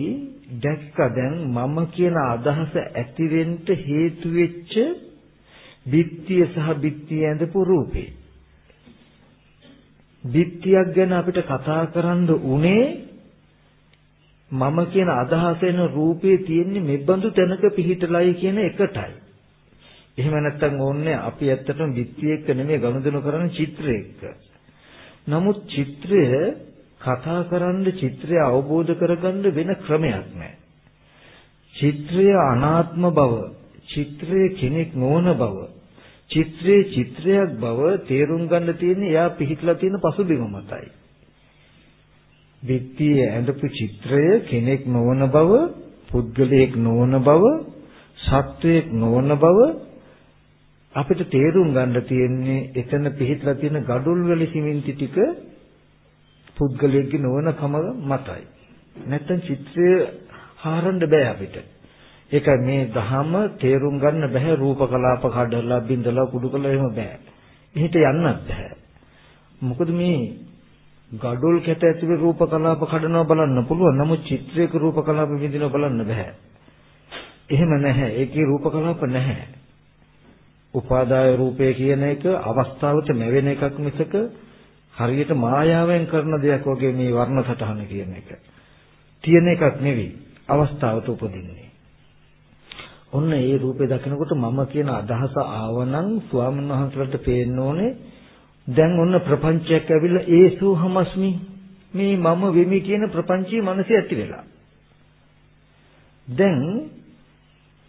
දැක්ක දැන් මම කියන අදහස ඇති වෙන්න හේතු වෙච්ච බිත්තිය සහ බිත්තිය ඇඳපු රූපේ. බිත්තියක් ගැන අපිට කතා කරන්න උනේ මම කියන අදහස එන රූපේ තියෙන්නේ මෙබඳු තැනක පිහිටලයි කියන එකටයි. එහෙම නැත්නම් ඕන්නේ අපි ඇත්තටම බිත්තිය එක්ක නෙමෙයි ගනුදෙනු කරන චිත්‍රයක. නමුත් චිත්‍රය කතා කරන්න චිත්‍රය අවබෝධ කරගන්න වෙන ක්‍රමයක් නැහැ. චිත්‍රය අනාත්ම බව, චිත්‍රය කෙනෙක් නොවන බව, චිත්‍රයේ චිත්‍රයක් බව තේරුම් ගන්න තියෙන්නේ එයා පිහිටලා තියෙන පසුබිම මතයි. විත්තියේ ඇඳපු චිත්‍රය කෙනෙක් නොවන බව, පුද්ගලයෙක් නොවන බව, සත්වයක් නොවන බව අපිට තේරුම් ගන්න තියෙන්නේ එතන පිහිටලා තියෙන gadul වල සිමෙන්ති ටික පුද්ගලයෙක්ගේ නොවන කම මතයි. නැත්තම් චිත්‍රය හරන්න බෑ අපිට. ඒක මේ දහම තේරුම් ගන්න බෑ රූප කලාප කඩලා බින්දලා කුඩු කළා එහෙම බෑ. එහෙට යන්නත් බෑ. මොකද මේ gadol කැට ඇතුලේ රූප කලාප කඩනවා බලන්න පුළුවන්. නමුත් චිත්‍රයක රූප කලාප විඳිනවා බලන්න බෑ. එහෙම නැහැ. ඒකේ රූප කලාප නැහැ. උපාදාය රූපය කියන එක අවස්ථාවට නැවෙන එකක් මිසක හරියට මායාවෙන් කරන දෙයක් වගේ මේ වර්ණ සටහන කියන එක. තියෙන එකක් නෙවෙයි. අවස්ථාවට උපදින්නේ. ඔන්න ඒ රූපේ දකිනකොට මම කියන අදහස ආවනම් ස්වාමීන් වහන්සේලාට පේන්න ඕනේ දැන් ඔන්න ප්‍රපංචයක් ඇවිල්ලා ඒසෝ හමස්මි මේ මම වෙමි කියන ප්‍රපංචයේ මනසේ ඇති වෙලා. දැන්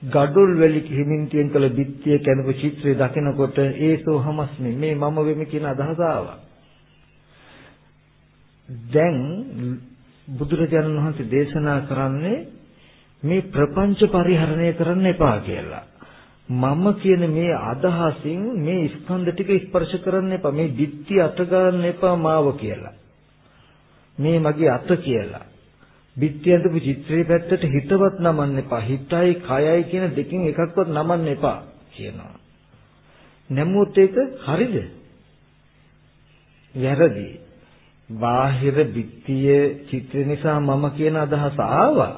gadul වැලි හිමින්තියෙන් කළ බිත්තිය කැනපු චිත්‍රය දකිනකොට ඒසෝ හමස්මි මේ මම වෙමි කියන අදහස ආවා. දැන් බුදුරජාණන් වහන්සේ දේශනා කරන්නේ මේ ප්‍රපංච පරිහරණය කරන්න එපා කියලා. මම කියන මේ අදහසින් මේ ස්කන්ධ ටික ස්පර්ශ කරන්න එපා. මේ ditthi අත ගන්න එපා මාව කියලා. මේ මගේ අත කියලා. ditthi අඳපු චිත්‍රයේ පැත්තට හිතවත් නමන්න එපා. හිතයි කයයි කියන දෙකෙන් එකක්වත් නමන්න එපා කියනවා. නැමුත් ඒක හරිද? වැරදි. බාහිර ditthිය චිත්‍ර නිසා මම කියන අදහස ආවා.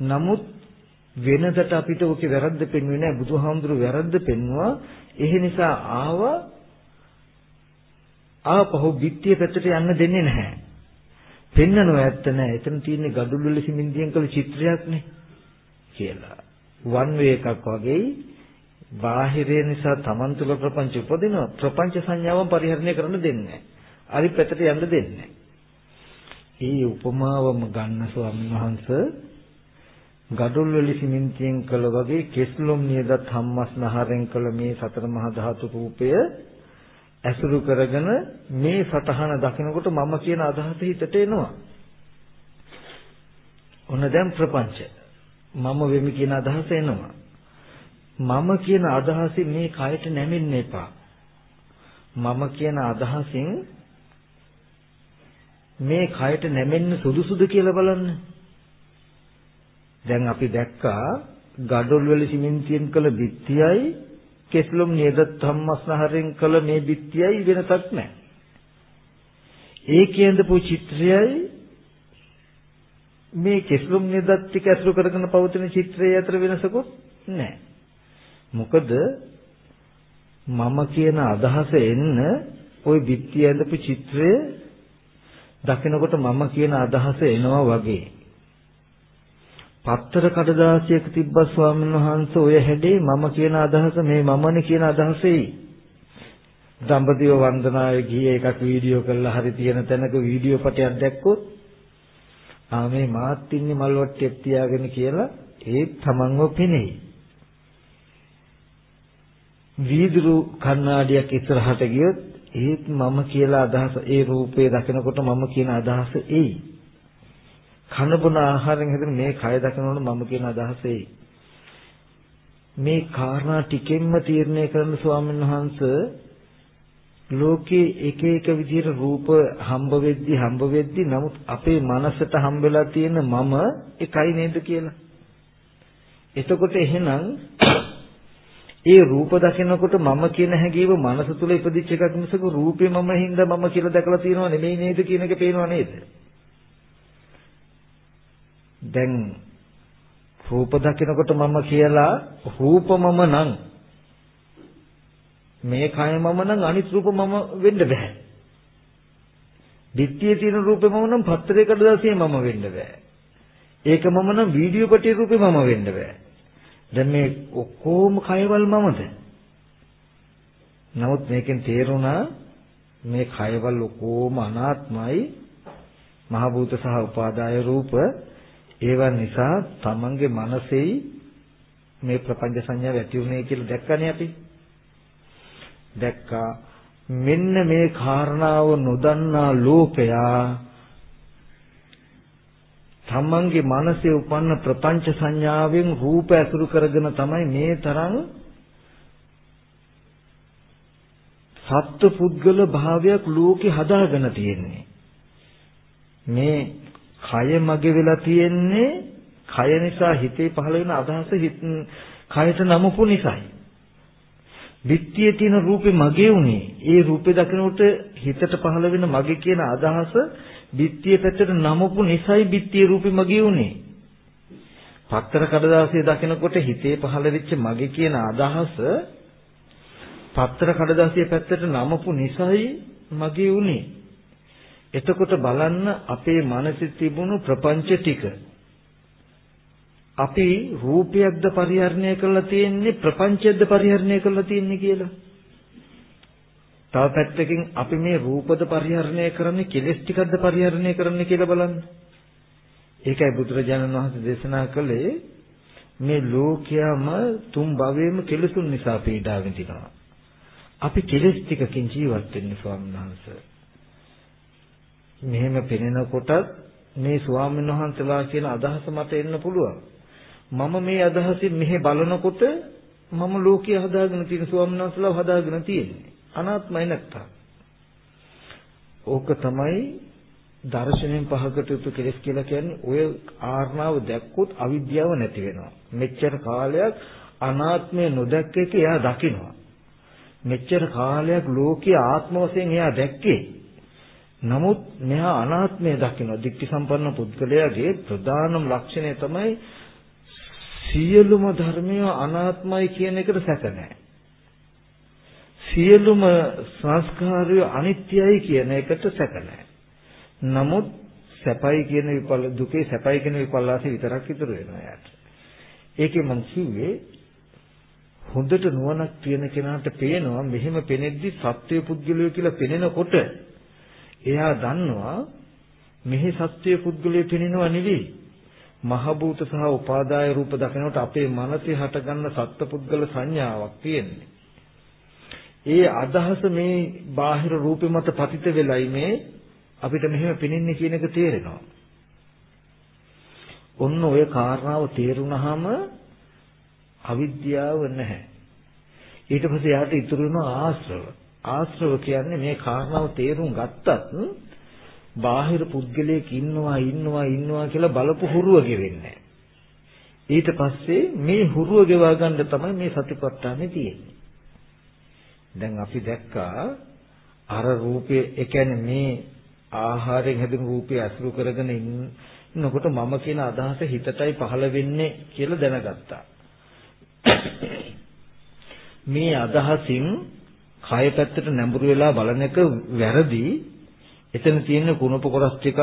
නමුත් වෙනදට අපිට ඔකේ වැරද්ද පෙන්වෙන්නේ නැහැ. බුදුහාමුදුරු වැරද්ද පෙන්වුවා. ඒ නිසා ආවා ආපහු ditthිය පැත්තට යන්න දෙන්නේ නැහැ. පෙන්නනව ඇත්ත නෑ. එතන තියෙන්නේ gadulu වල සිමින්දියෙන් කළ චිත්‍රයක් නේ කියලා. වන් වේ එකක් වගේ බාහිරය නිසා Taman තුල ප්‍රපංච උපදිනවා. ප්‍රපංච සංඥාවන් පරිහරණය කරන්න දෙන්නේ නැහැ. අනිත් පැත්තට යන්න දෙන්නේ නැහැ. ඒ උපමාවම ගන්න ස්වාමීන් වහන්සේ gadul වල සිමින්තියෙන් කළ වගේ කෙස්ලොම් නියදත් හම්මස් නහරෙන් කළ මේ සතර මහා ධාතු රූපය ඇසුරු කරගෙන මේ සතහන දකිනකොට මම කියන අදහස හිතට එනවා. ඔන්න දැන් ප්‍රපංච. මම වෙමි කියන අදහස එනවා. මම කියන අදහසින් මේ කයට නැමෙන්න එපා. මම කියන අදහසින් මේ කයට නැමෙන්න සුදුසුද කියලා බලන්න. දැන් අපි දැක්කා gadol වල සිමෙන්තියෙන් කළ බිත්තියයි කෙස්ලොම් නේද ධම්මස්නහරෙන් කළ මේ බිත්තියයි වෙනසක් නැහැ. ඒ කියඳපු චිත්‍රයයි මේ කෙස්ලොම් නේදත් ටික ඇසුරු කරගෙන පවතින චිත්‍රය අතර වෙනසකුත් නැහැ. මොකද මම කියන අදහස එන්න ওই බිත්තිය ඇඳපු චිත්‍රය දකිනකොට මම කියන අදහස එනවා වගේ. පත්තර කඩදාසියක තිබ්බ ස්වාමීන් වහන්සේ ඔය හැඩේ මම කියන අදහස මේ මමනේ කියන අදහසෙයි. දඹදිව වන්දනාවේ ගියේ එකක් වීඩියෝ කරලා හරි තියෙන තැනක වීඩියෝ පටයක් දැක්කොත් ආ මේ මාත් ඉන්නේ මල් වට්ටියක් තියාගෙන කියලා ඒ තමන්ව පෙනෙයි. වීදුරු කණ්ණාඩියක් ඉස්සරහට ගියොත් ඒත් මම කියලා අදහස ඒ රූපේ දකිනකොට මම කියන අදහස එයි. කන බොන ආහාරයෙන් හැදෙන මේ කය දකිනකොට මම කියන අදහසේ මේ කාරණා ටිකෙන්ම තීරණය කරන ස්වාමීන් වහන්සේ ලෝකේ එක එක විදිහට රූප හම්බ වෙද්දි හම්බ වෙද්දි නමුත් අපේ මනසට හම්බෙලා තියෙන මම එකයි නේද කියලා. එතකොට එහෙනම් ඒ රූප දකිනකොට මම කියන හැඟීම මනස තුල ඉපදිච්ච එකක් මිසක රූපේ මම හින්දා මම කියලා දැකලා තියෙනව නෙමෙයි නේද කියන එක පේනව නේද? දැන් රූප දකිනකොට මම කියලා රූපමම නම් මේ කය මම නම් අනිත් රූප මම වෙන්න බෑ. දිට්ඨියේ තියෙන රූපේ මම නම් පත්තරේ කඩදාසියේ මම වෙන්න බෑ. ඒක මම නම් වීඩියෝ පටියේ රූපේ මම වෙන්න බෑ. දැන් මේ ඔක්කොම කයවල් මමද? නමුත් මේකෙන් තේරුණා මේ කයවල් ඔක්කොම අනාත්මයි මහ භූත සහ උපාදාය රූප ඒවා නිසා තමන්ගේ මනසෙයි මේ ප්‍රපංච සංඥාව ඇති උනේ කියලා දැක්කනේ අපි. දැක්කා මෙන්න මේ කාරණාව නොදන්නා ලෝකයා තමන්ගේ මනසේ උපන්න ප්‍රපංච සංඥාවෙන් රූප ඇසුරු කරගෙන තමයි මේ තරම් සත්ව පුද්ගල භාවයක් ලෝකේ හදාගෙන තියෙන්නේ. මේ කය මගේ වෙලා තියෙන්නේ කය නිසා හිතේ පහළ වෙන අදහස හිත කයට නමපු නිසායි. විත්තියේ තියෙන රූපේ මගේ උනේ. ඒ රූපේ දකිනකොට හිතට පහළ වෙන මගේ කියන අදහස විත්තියේ පැත්තට නමපු නිසායි විත්තියේ රූපේ මගේ උනේ. පත්තර කඩදාසිය දකිනකොට හිතේ පහළ වෙච්ච මගේ කියන අදහස පත්තර කඩදාසිය පැත්තට නමපු නිසායි මගේ උනේ. එතකොට බලන්න අපේ මනසේ තිබුණු ප්‍රපංච ටික අපි රූපයක්ද පරිහරණය කරලා තියෙන්නේ ප්‍රපංචයක්ද පරිහරණය කරලා තියෙන්නේ කියලා. තව පැත්තකින් අපි මේ රූපද පරිහරණය කරන්නේ කෙලෙස් ටිකක්ද පරිහරණය කරන්නේ කියලා බලන්න. ඒකයි බුදුරජාණන් වහන්සේ දේශනා කළේ මේ ලෝකයම තුන් භවයේම කෙලෙසුන් නිසා පීඩා විඳිනවා. අපි කෙලෙස් ටිකකින් ජීවත් වෙන්නේ ස්වාමීන් වහන්සේ. මෙහෙම පෙනෙනකොටත් මේ ස්වාමීන් වහන්සේලා කියන අදහස මට එන්න පුළුවන්. මම මේ අදහසින් මෙහෙ බලනකොට මම ලෝකය හදාගෙන තියෙන ස්වාමීන් වහන්සේලා හදාගෙන තියෙන්නේ. අනාත්මයි නැත්තම්. ඕක තමයි දර්ශනයෙන් පහකට යුතු කෙලස් කියලා කියන්නේ ඔය ආර්ණාව දැක්කොත් අවිද්‍යාව නැති වෙනවා. මෙච්චර කාලයක් අනාත්මය නොදැක්ක එක එයා දකිනවා. මෙච්චර කාලයක් ලෝකයේ ආත්ම වශයෙන් එයා දැක්කේ. නමුත් මෙහා අනාත්මය දකිනවා. දික්ටි සම්පන්න පුද්ගලයාගේ ප්‍රධානම ලක්ෂණය තමයි සියලුම ධර්මය අනාත්මයි කියන එකට සැක නැහැ. සියලුම සංස්කාරය අනිත්‍යයි කියන එකට සැක නැහැ. නමුත් සැපයි කියන විපල දුකේ සැපයි කියන විපල්ලාසෙ විතරක් ඉතුරු වෙනවා යාට. ඒකේ මම කිව්වේ හොඳට නුවණක් තියෙන කෙනාට පේනවා මෙහෙම පෙනෙද්දි සත්‍ය පුද්ගලය කියලා පෙනෙනකොට එයා දන්නවා මෙහි සත්‍ය පුද්ගලය පෙනෙනවා නෙවෙයි. මහ භූත සහ උපාදාය රූප දකිනකොට අපේ මනසේ හටගන්න සත්පුද්ගල සංඥාවක් තියෙන්නේ. ඒ අදහස මේ බාහිර රූපෙ මත පතිත වෙලයි මේ අපිට මෙහෙම පෙනෙන්නේ කියන එක තේරෙනවා. ඔන්න ඔය කාරණාව තේරුණාම අවිද්‍යාව නැහැ. ඊට පස්සේ යාට ඉතුරු වෙන ආශ්‍රව. ආශ්‍රව කියන්නේ මේ කාරණාව තේරුම් ගත්තත් බාහිර පුද්ගලයෙක් ඉන්නවා ඉන්නවා ඉන්නවා කියලා බලපු හුරුව ගෙවෙන්නේ ඊට පස්සේ මේ හුරුව ගෙවා ගන්න තමයි මේ සතිපට්ඨානේ තියෙන්නේ. දැන් අපි දැක්කා අර රූපේ ඒ කියන්නේ මේ ආහාරයෙන් හැදුණු රූපය අසුරු කරගෙන ඉන්නකොට මම කියන අදහස හිතටයි පහළ වෙන්නේ කියලා දැනගත්තා. මේ අදහසින් කය පැත්තට නැඹුරු වෙලා බලන එක වැරදි. එතන තියෙන කුණප කොටස් ටිකක්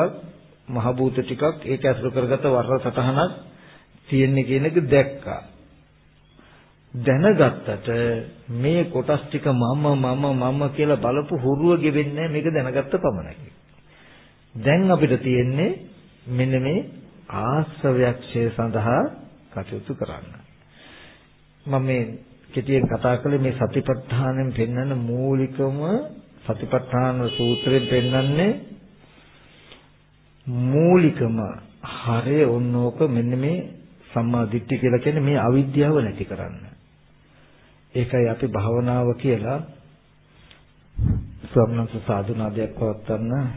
මහ භූත ටිකක් ඒක අසුරු කරගත්ත වර්ණ සටහනක් තියෙන්නේ කියන එක දැක්කා. දැනගත්තට මේ කොටස් ටික මම මම මම කියලා බලපු හුරුව ගෙවෙන්නේ මේක දැනගත්ත පමණයි. දැන් අපිට තියෙන්නේ මෙන්න මේ ආශ්‍රවයක්ෂය සඳහා කටයුතු කරන්න. මම මේ කෙටියෙන් කතා කළේ මේ සතිපට්ඨානෙන් පෙන්වන මූලිකම සතිපට්ඨාන සූත්‍රයෙන් පෙන්වන්නේ මූලිකම හරය ඕනෝක මෙන්න මේ සම්මා දිට්ඨිය කියලා කියන්නේ මේ අවිද්‍යාව නැති කරන්න. ඒකයි අපි භාවනාව කියලා ස්වම්නස සාධුනාදයක් පවත්වන්න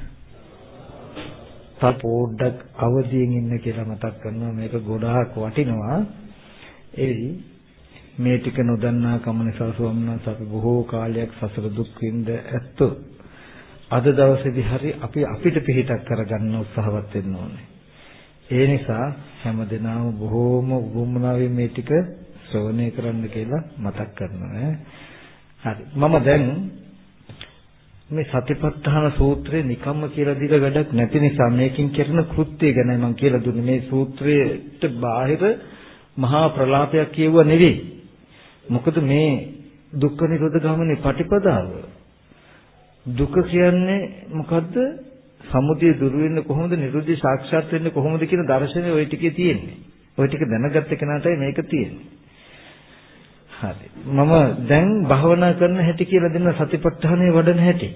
තව පොඩ්ඩක් අවදියෙන් ඉන්න කියලා මතක් කරනවා මේක ගොඩාක් වටිනවා එයි මේ ටික නොදන්නා කම නිසා ස්වාමීන් අපි බොහෝ කාලයක් සසර දුක් විඳ ඇත්තෝ අද දවසේදී හරි අපි අපිට පිළිටක් කරගන්න උත්සාහවත් වෙන්න ඕනේ. ඒ නිසා හැමදෙනාම බොහෝම වුමනාවෙන් මේ ටික ශ්‍රවණය කරන්න කියලා මතක් කරනවා. හරි. මම දැන් මේ සතිපට්ඨාන සූත්‍රේ නිකම්ම කියලා දීලා වැඩක් නැති නිසා මේකෙන් කරන කෘත්‍යය ගැන මම කියලා දුන්නේ. මේ සූත්‍රයට බාහිර මහා ප්‍රලාපයක් කියුව නෙවෙයි. මොකද මේ දුක්ඛ නිරෝධ ගාමිනී පටිපදාව දුක කියන්නේ මොකද්ද? සමුදය දුරු වෙන්නේ කොහොමද? නිරෝධය සාක්ෂාත් වෙන්නේ කොහොමද කියන දර්ශනය ওই ටිකේ තියෙන්නේ. ওই ටික දැනගත්ත කෙනාටයි මේක තියෙන්නේ. හරි. මම දැන් භාවනා කරන හැටි කියලා දෙන්න සතිපට්ඨානය වඩන හැටි.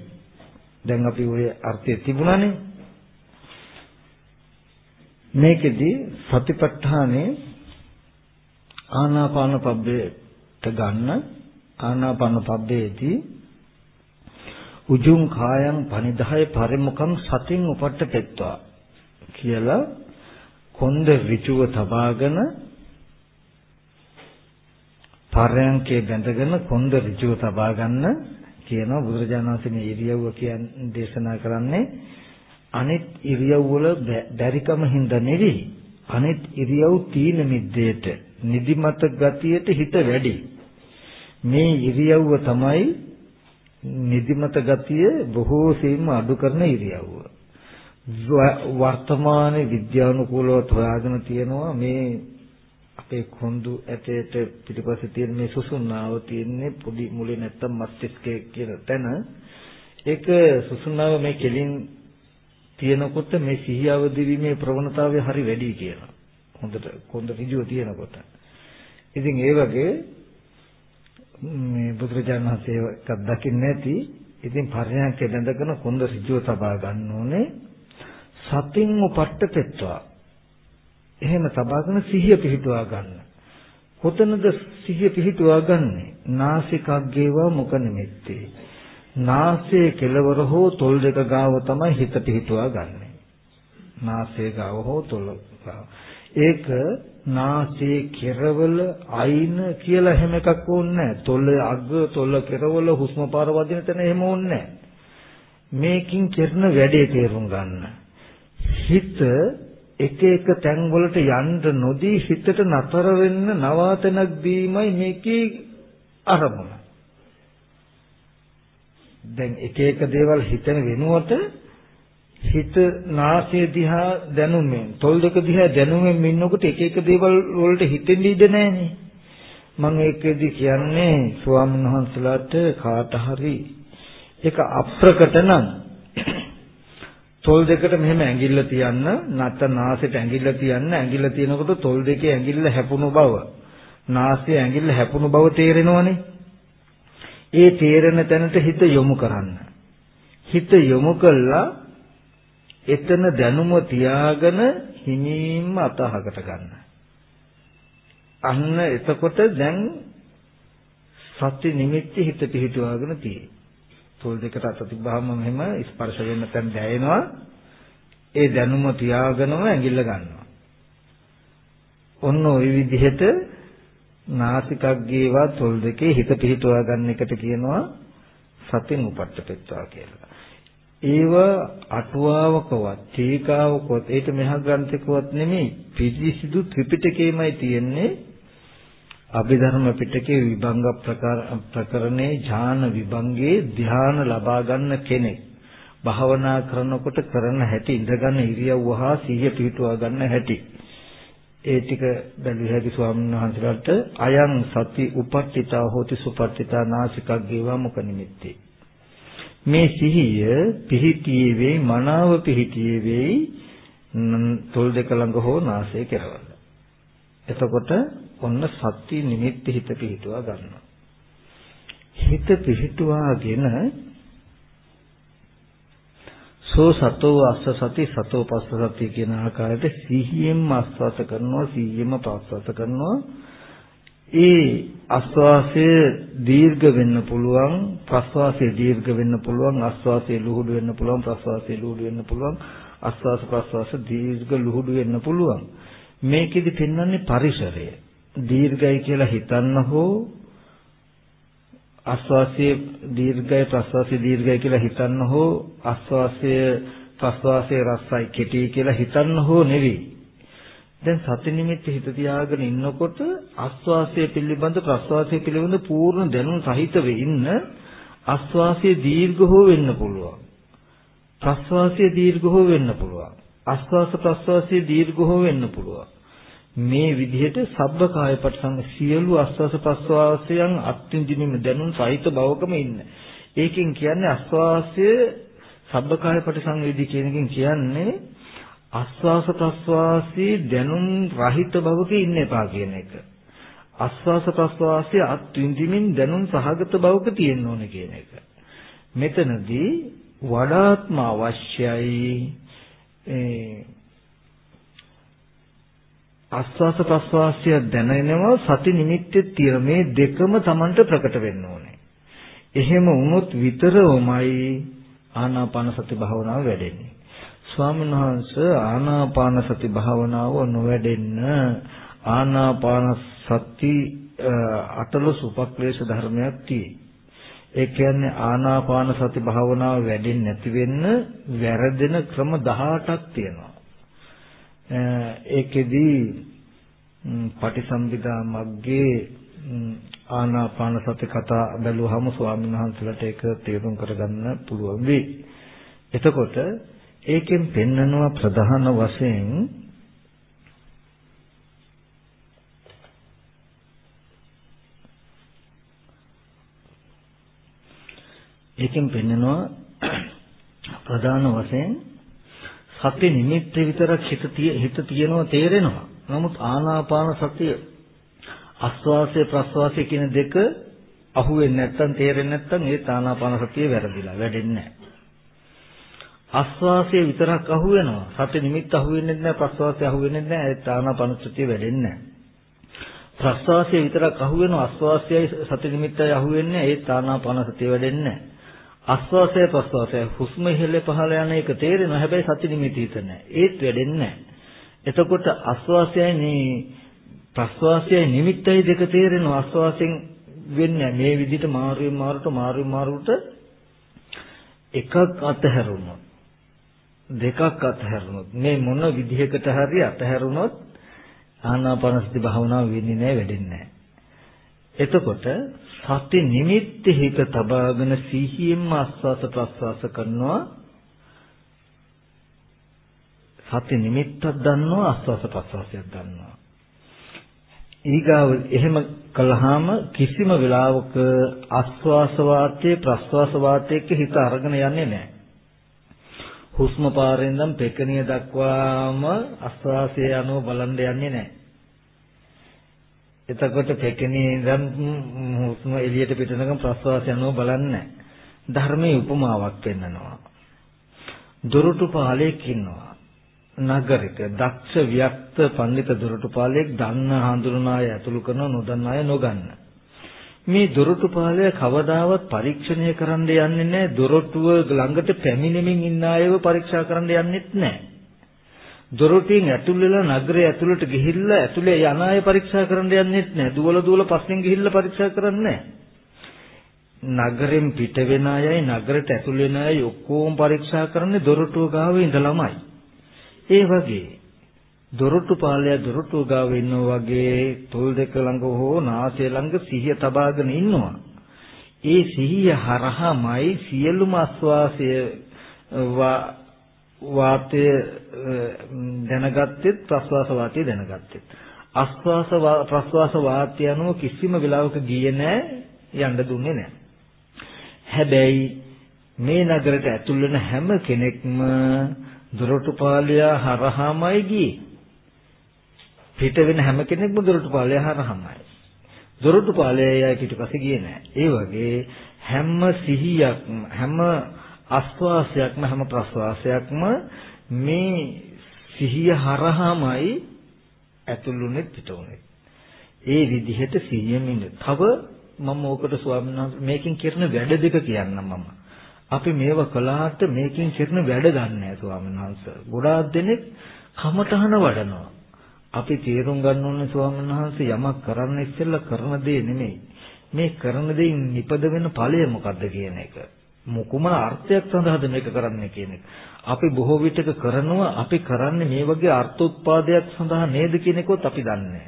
දැන් අපි ওই අර්ථය තිබුණානේ. මේකෙදි සතිපට්ඨානේ ආනාපාන පබ්බේට ගන්න ආනාපාන පබ්බේදී උජුං කායං පනිදාය පරිමුඛං සතින් උපට්ඨ පෙත්වා කියලා කොන්ද ඍජුව තබාගෙන පරයන්කේ බැඳගෙන කොන්ද ඍජුව තබා ගන්න කියනවා බුදුරජාණන් වහන්සේ මේ ඉරියව්ව කියන්නේ දේශනා කරන්නේ අනිත් ඉරියව් වල බැරිකම හින්දා නෙවෙයි. අනිත් ඉරියව් තීන මිද්දේට නිදිමත ගතියට හිත වැඩි. මේ ඉරියව්ව තමයි නිදිමත ගතිය බොහෝ සෙයින්ම අඩු කරන ඉරියව්ව. වර්තමානයේ විද්‍යානුකූලව හොයාගෙන තියෙනවා මේ අපේ කොඳු ඇටයට පිටිපස්සේ තියෙන මේ සුසුම්නාව තියෙන්නේ පොඩි මුලේ නැත්තම් මස්තිෂ්කයේ කියන තැන. ඒක සුසුම්නාව මේ කෙලින් තියෙනකොට මේ සිහියව දිවීමේ ප්‍රවණතාවය හරි වැඩි කියලා. හොඳට කොඳ ඍජුව තියෙනකොට. ඉතින් ඒ වගේ මේ බුදුරජාණන් වහන්සේ එකක් දකින්න නැති ඉතින් පරණයක් බැඳගෙන කොන්ද ඍජුව තබා ගන්න ඕනේ. සතින් උපට්ඨ පෙත්වා. එහෙම තබාගෙන සිහිය පිහිටුවා ගන්න. කොතනද සිහිය පිහිටුවා ගන්නෙ? නාසිකග්ගේවා මුඛ නිමිත්තේ. නාසයේ කෙලවර හෝ තොල් දෙක ගාව තමයි හිත පිහිටුවා ගන්නෙ. නාසයේ ගාව හෝ තොල් ගාව. ඒක නාසයේ කෙරවල අයින කියලා එහෙම එකක් ඕනේ නැහැ. තොල අග තොල කෙරවල හුස්ම පාර වදින තැන එහෙම ඕනේ නැහැ. මේකින් කරන වැඩේ තේරුම් ගන්න. හිත එක එක තැන් වලට යන්න නොදී හිතට නතර වෙන්න නවාතනක් දීමයි මේකේ අරමුණ. දැන් එක එක දේවල් හිතන වෙනුවට හිත නාසය දිහා දැනුමෙන් තොල් දෙක දිහා දැනුමෙන් ඉන්නකොට එක එක දේවල් වලට හිතෙන්න ඉඩ නැහනේ. මම ඒකෙදි කියන්නේ ස්වාමීන් වහන්සේලාට කාට හරි ඒක අප්‍රකට නම් තොල් දෙකට මෙහෙම ඇඟිල්ල තියන්න නැත්නම් නාසයට ඇඟිල්ල තියන්න ඇඟිල්ල තියනකොට තොල් දෙකේ ඇඟිල්ල හැපුණු බව නාසයේ ඇඟිල්ල හැපුණු බව තේරෙනවනේ. ඒ තේරෙන තැනට හිත යොමු කරන්න. හිත යොමු කළා එතන දැනුම තියාගෙන හිමීම අතහකට ගන්න. අන්න එතකොට දැන් සත්‍ය නිමිති හිත පිහිටුවාගෙන තියෙයි. තොල් දෙකට අත තිබ්බහම මෙහෙම ස්පර්ශ වෙන්න තැන දැනෙනවා. ඒ දැනුම තියාගෙනම ඇඟිල්ල ගන්නවා. ඔන්න ওই විදිහට නාසිකග්ගේවා තොල් දෙකේ හිත පිහිටුවා ගන්න එකට කියනවා සතින් උපට්ඨපෙත්වා කියලා. ඒව අටුවාවකවත් තීකාවකවත් ඒක මෙහා ග්‍රන්ථකවත් නෙමෙයි පිරිසිදු ත්‍රිපිටකයමයි තියෙන්නේ. අභිධර්ම පිටකේ විභංග ප්‍රකරණේ ඥාන විභංගේ ධ්‍යාන ලබා ගන්න කෙනෙක්. භාවනා කරනකොට කරන හැටි ඉඳගන්න ඉරියව්ව හා සිහිය පිහිටුවා ගන්න හැටි. ඒ ටික බැලුව හැකි ස්වාමීන් වහන්සේලාට අයං සති උපට්ඨිතා හෝති සුපට්ඨිතා නාසිකක් ගේවා මුක නිමිත්තේ. මේ සිහිය පිහිටියේ වෙයි මනාව පිහිටියේ වෙයි තොල් දෙක ළඟ හෝ නාසය කෙරවල. එතකොට ඔන්න සත්‍ය නිමිත්ත හිත පිහිටුවා ගන්නවා. හිත පිහිටුවාගෙන සෝ සතෝ අස්ස සති සතෝ පස්ස සති කියන ආකාරයට සිහියෙන්ම ආස්වාද කරනවා සිහියෙන්ම ප්‍රාස්වාද කරනවා ඒ ආස්වාසය දීර්ඝ වෙන්න පුළුවන් ප්‍රස්වාසය දීර්ඝ වෙන්න පුළුවන් ආස්වාසය ලුහුඩු වෙන්න පුළුවන් ප්‍රස්වාසය ලුහුඩු වෙන්න පුළුවන් ආස්වාස ප්‍රස්වාස දීර්ඝ ලුහුඩු වෙන්න පුළුවන්. මේකෙදි පෙන්වන්නේ පරිසරය. දීර්ඝයි කියලා හිතන්න හෝ ආස්වාසය දීර්ඝයි ප්‍රස්වාසය දීර්ඝයි කියලා හිතන්න හෝ ආස්වාසය ප්‍රස්වාසය රසයි කෙටි කියලා හිතන්න හෝ නෙවෙයි. දැන් සති නිමිත්ත හිත තියාගෙන ඉන්නකොට ආස්වාසය පිළිබඳ ප්‍රස්වාසය පිළිබඳ පූර්ණ දැනුම් සහිතව ඉන්න ආස්වාසය දීර්ඝ හෝ වෙන්න පුළුවන්. ප්‍රස්වාසය දීර්ඝ හෝ වෙන්න පුළුවන්. ආස්වාස ප්‍රස්වාසය දීර්ඝ හෝ වෙන්න පුළුවන්. මේ විදිහට සබ්බ කාය පරිසංග සියලු ආස්වාස ප්‍රස්වාසයන් අත්විඳින්නෙම දැනුම් සහිත බවකම ඉන්න. ඒකෙන් කියන්නේ ආස්වාසය සබ්බ කාය පරිසංවේදී කියන එකෙන් කියන්නේ ආස්වාස ප්‍රස්වාසී දැනුම් රහිත භවක ඉන්න එපා කියන එක. ආස්වාස ප්‍රස්වාසයේ අත්විඳිමින් දැනුම් සහගත භවක තියෙන්න ඕනේ කියන එක. මෙතනදී වඩාත්ම අවශ්‍යයි ආස්වාස ප්‍රස්වාසය දැනෙනවා සති නිමිත්තේ තියෙන මේ දෙකම Tamanට ප්‍රකට වෙන්න ඕනේ. එහෙම වුණොත් විතරමයි ආනාපාන සති භාවනාව වැඩෙන්නේ. ස්වාමීන් වහන්සේ ආනාපාන සති භාවනාව නොවැඩෙන්න ආනාපාන සති අටලොස් උපක්ලේශ ධර්මයක් තියෙයි. ඒ කියන්නේ ආනාපාන සති භාවනාව වැඩෙන්නේ නැති වෙන්න වැරදෙන ක්‍රම 18ක් තියෙනවා. ඒකෙදි පටිසම්භිදා මග්ගේ ආනාපාන සති කතා බැලුවහම ස්වාමීන් වහන්සේලාට ඒක තේරුම් කරගන්න පුළුවන් වෙයි. එතකොට ඒකෙන් පෙන්නනවා ප්‍රධාන වශයෙන් ඒකෙන් පෙන්නනවා ප්‍රධාන වශයෙන් සති නිමිත්ත විතරක් හිත හිත තියෙනවා තේරෙනවා. නමුත් ආනාපාන සතිය ආස්වාසය ප්‍රස්වාසය කියන දෙක අහුවෙන්නේ නැත්නම් තේරෙන්නේ නැත්නම් ඒ ආනාපාන සතිය වැරදිලා වැඩෙන්නේ නැහැ. ආස්වාසය විතරක් අහුවෙනවා. සති නිමිත්ත අහුවෙන්නේ නැහැ ප්‍රස්වාසය අහුවෙන්නේ නැහැ ඒ ආනාපාන සතිය වැඩෙන්නේ නැහැ. ප්‍රස්වාසය විතරක් අහුවෙනවා ආස්වාසයයි සති නිමිත්තයි අහුවෙන්නේ ඒ ආනාපාන සතිය වැඩෙන්නේ නැහැ. ආස්වාසය ප්‍රස්වාසය හුස්ම ඉහළ පහළ යන එක තේරෙනවා හැබැයි සති නිමිති හිත නැහැ. ඒත් වැඩෙන්නේ නැහැ. එතකොට ආස්වාසයයි මේ ප්‍රස්වාසයයි නිමිත්තයි දෙක තේරෙනවා ආස්වාසයෙන් වෙන්නේ මේ විදිහට මාරුවෙන් මාරුට මාරුවෙන් මාරුට එකක් අතහැරුණොත් දෙකක් අතහැරුණොත් මේ මොන විදිහකට හරි අතහැරුණොත් ආනාපානසති භාවනාව වෙන්නේ නැහැ වැඩෙන්නේ නැහැ. එතකොට සති නිමිත්ත හිත තබාගෙන සිහියෙන්ම ආස්වාස ප්‍රස්වාස කරනවා සති නිමිත්තක් දන්නවා ආස්වාස ප්‍රස්වාසයක් දන්නවා ඊගාව එහෙම කළාම කිසිම වෙලාවක ආස්වාස වාතයේ ප්‍රස්වාස වාතයේක හිත අරගෙන යන්නේ නැහැ. හුස්ම පාරෙන් නම් පෙකණිය දක්වාම ආස්වාසය අනුව බලන්න යන්නේ නැහැ. එතකොට පෙකණිය ඉඳන් හුස්ම එළියට පිටනකම් ප්‍රස්වාසය අනුව බලන්නේ නැහැ. ධර්මයේ උපමාවක් පෙන්නනවා. දොරටු පාලයක් ඉන්නවා. නගරක දක්ෂ වික්ත පඬිත දොරටුපාලයෙක් දන්න හඳුනන අය ඇතුළු කරන නොදන්න අය නොගන්න. මේ දොරටුපාලය කවදාවත් පරීක්ෂණය කරන්න යන්නේ නැහැ දොරටුව ළඟට පැමිණෙමින් ඉන්න අයව පරීක්ෂා කරන්න යන්නෙත් නැහැ. දොරටුවෙන් ඇතුල් වෙලා නගරය ඇතුළට ගිහිල්ලා ඇතුලේ යන අය පරීක්ෂා කරන්න යන්නෙත් නැහැ. දුවල දුවල පස්සෙන් ගිහිල්ලා පරීක්ෂා කරන්නේ නගරෙන් පිට වෙන අයයි නගරයට ඇතුල් වෙන අයයි ඔක්කොම පරීක්ෂා කරන්නේ දොරටුව ගාව ඉඳලාමයි. ඒ වගේ දොරටු පාලය දොරටු ගාව ඉන්නවා වගේ තොල් දෙක ළඟ හෝ නාසය ළඟ සිහිය තබාගෙන ඉන්නවා. ඒ සිහිය හරහාමයි සියලුම ආස්වාසය වාතය දැනගත්තෙත් ප්‍රස්වාස වාතය දැනගත්තෙත්. ආස්වාස ප්‍රස්වාස වාතය අනුව කිසිම වෙලාවක ගියේ නැහැ යන්න දුන්නේ නැහැ. හැබැයි මේ නගරයට ඇතුල් වෙන හැම කෙනෙක්ම දොරටුපාලයා හරහාමයි ගියේ. පිට වෙන හැම කෙනෙක්ම දොරටුපාලයා හරහාමයි. දොරටුපාලයා පිටපස්සේ ගියේ නෑ. ඒ වගේ හැම සිහියක්ම හැම ආස්වාසයක්ම හැම ප්‍රස්වාසයක්ම මේ සිහිය හරහාමයි ඇතුළුනේ පිටුනේ. ඒ විදිහට සිහියෙන් ඉන්න. තව මම ඕකට ස්වාමීන් වහන්සේ මේකෙන් කරන වැඩ දෙක කියන්නම් මම. අපි මේව කළාට මේකෙන් කරන වැඩ ගන්න නැහැ ස්වාමීන් වහන්සේ. ගොඩාක් දෙනෙක් කමටහන වඩනවා. අපි තේරුම් ගන්න ඕනේ ස්වාමීන් වහන්සේ යමක් කරන්න ඉස්සෙල්ලා කරන දේ නෙමෙයි. මේ කරන දෙයින් නිපද වෙන ඵලය මොකද්ද කියන එක. මොකුම අර්ථයක් සඳහාද මේක කරන්නේ කියන එක. අපි බොහෝ විටක කරනවා අපි කරන්නේ මේ වගේ අර්ථෝත්පාදයක් සඳහා නේද කියන එකවත් අපි දන්නේ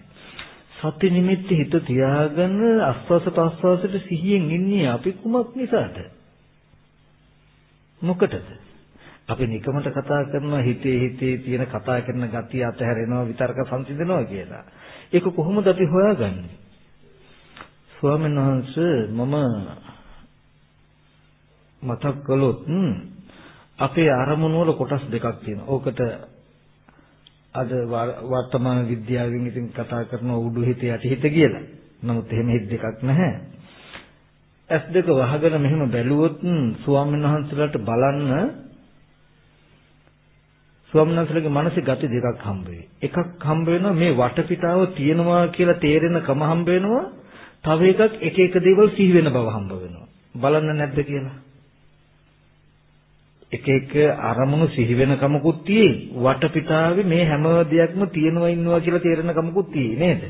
සති නිමිති හිත තියාගෙන අස්වාස ප්‍රස්වාසයට සිහියෙන් ඉන්නේ අපි කුමක් නිසාද? මොකටද? අපි නිකමට කතා කරනවා හිතේ හිතේ තියෙන කතා කරන gatiය අතහැරෙනවා විතර්ක සංසිඳනවා කියලා. ඒක කොහොමද අපි හොයාගන්නේ? ස්වාමීන් වහන්සේ මම මතක් කළොත් අපේ අරමුණු වල කොටස් දෙකක් තියෙනවා. ඕකට අද වර්තමාන විද්‍යාවෙන් ඉතින් කතා කරන උඩු හිත යටි හිත කියලා. නමුත් එහෙම හිත දෙකක් නැහැ. ඇස් දෙක වහගෙන මෙහෙම බැලුවොත් ස්වාමීන් වහන්සේලාට බලන්න ස්වාමීන් වහන්සේලාගේ මනසේ gati දෙකක් හම්බ වෙයි. එකක් හම්බ වෙනවා මේ වටපිටාව තියෙනවා කියලා තේරෙන කම හම්බ වෙනවා. තව එකක් එක එක දේවල් සිහි වෙන බව හම්බ වෙනවා. බලන්න නැද්ද කියලා? එක එක අරමුණු සිහි වෙන කමකුත් තියෙයි. වටපිටාවේ මේ හැම දෙයක්ම තියෙනවා ඉන්නවා කියලා තේරෙන කමකුත් තියෙයි නේද?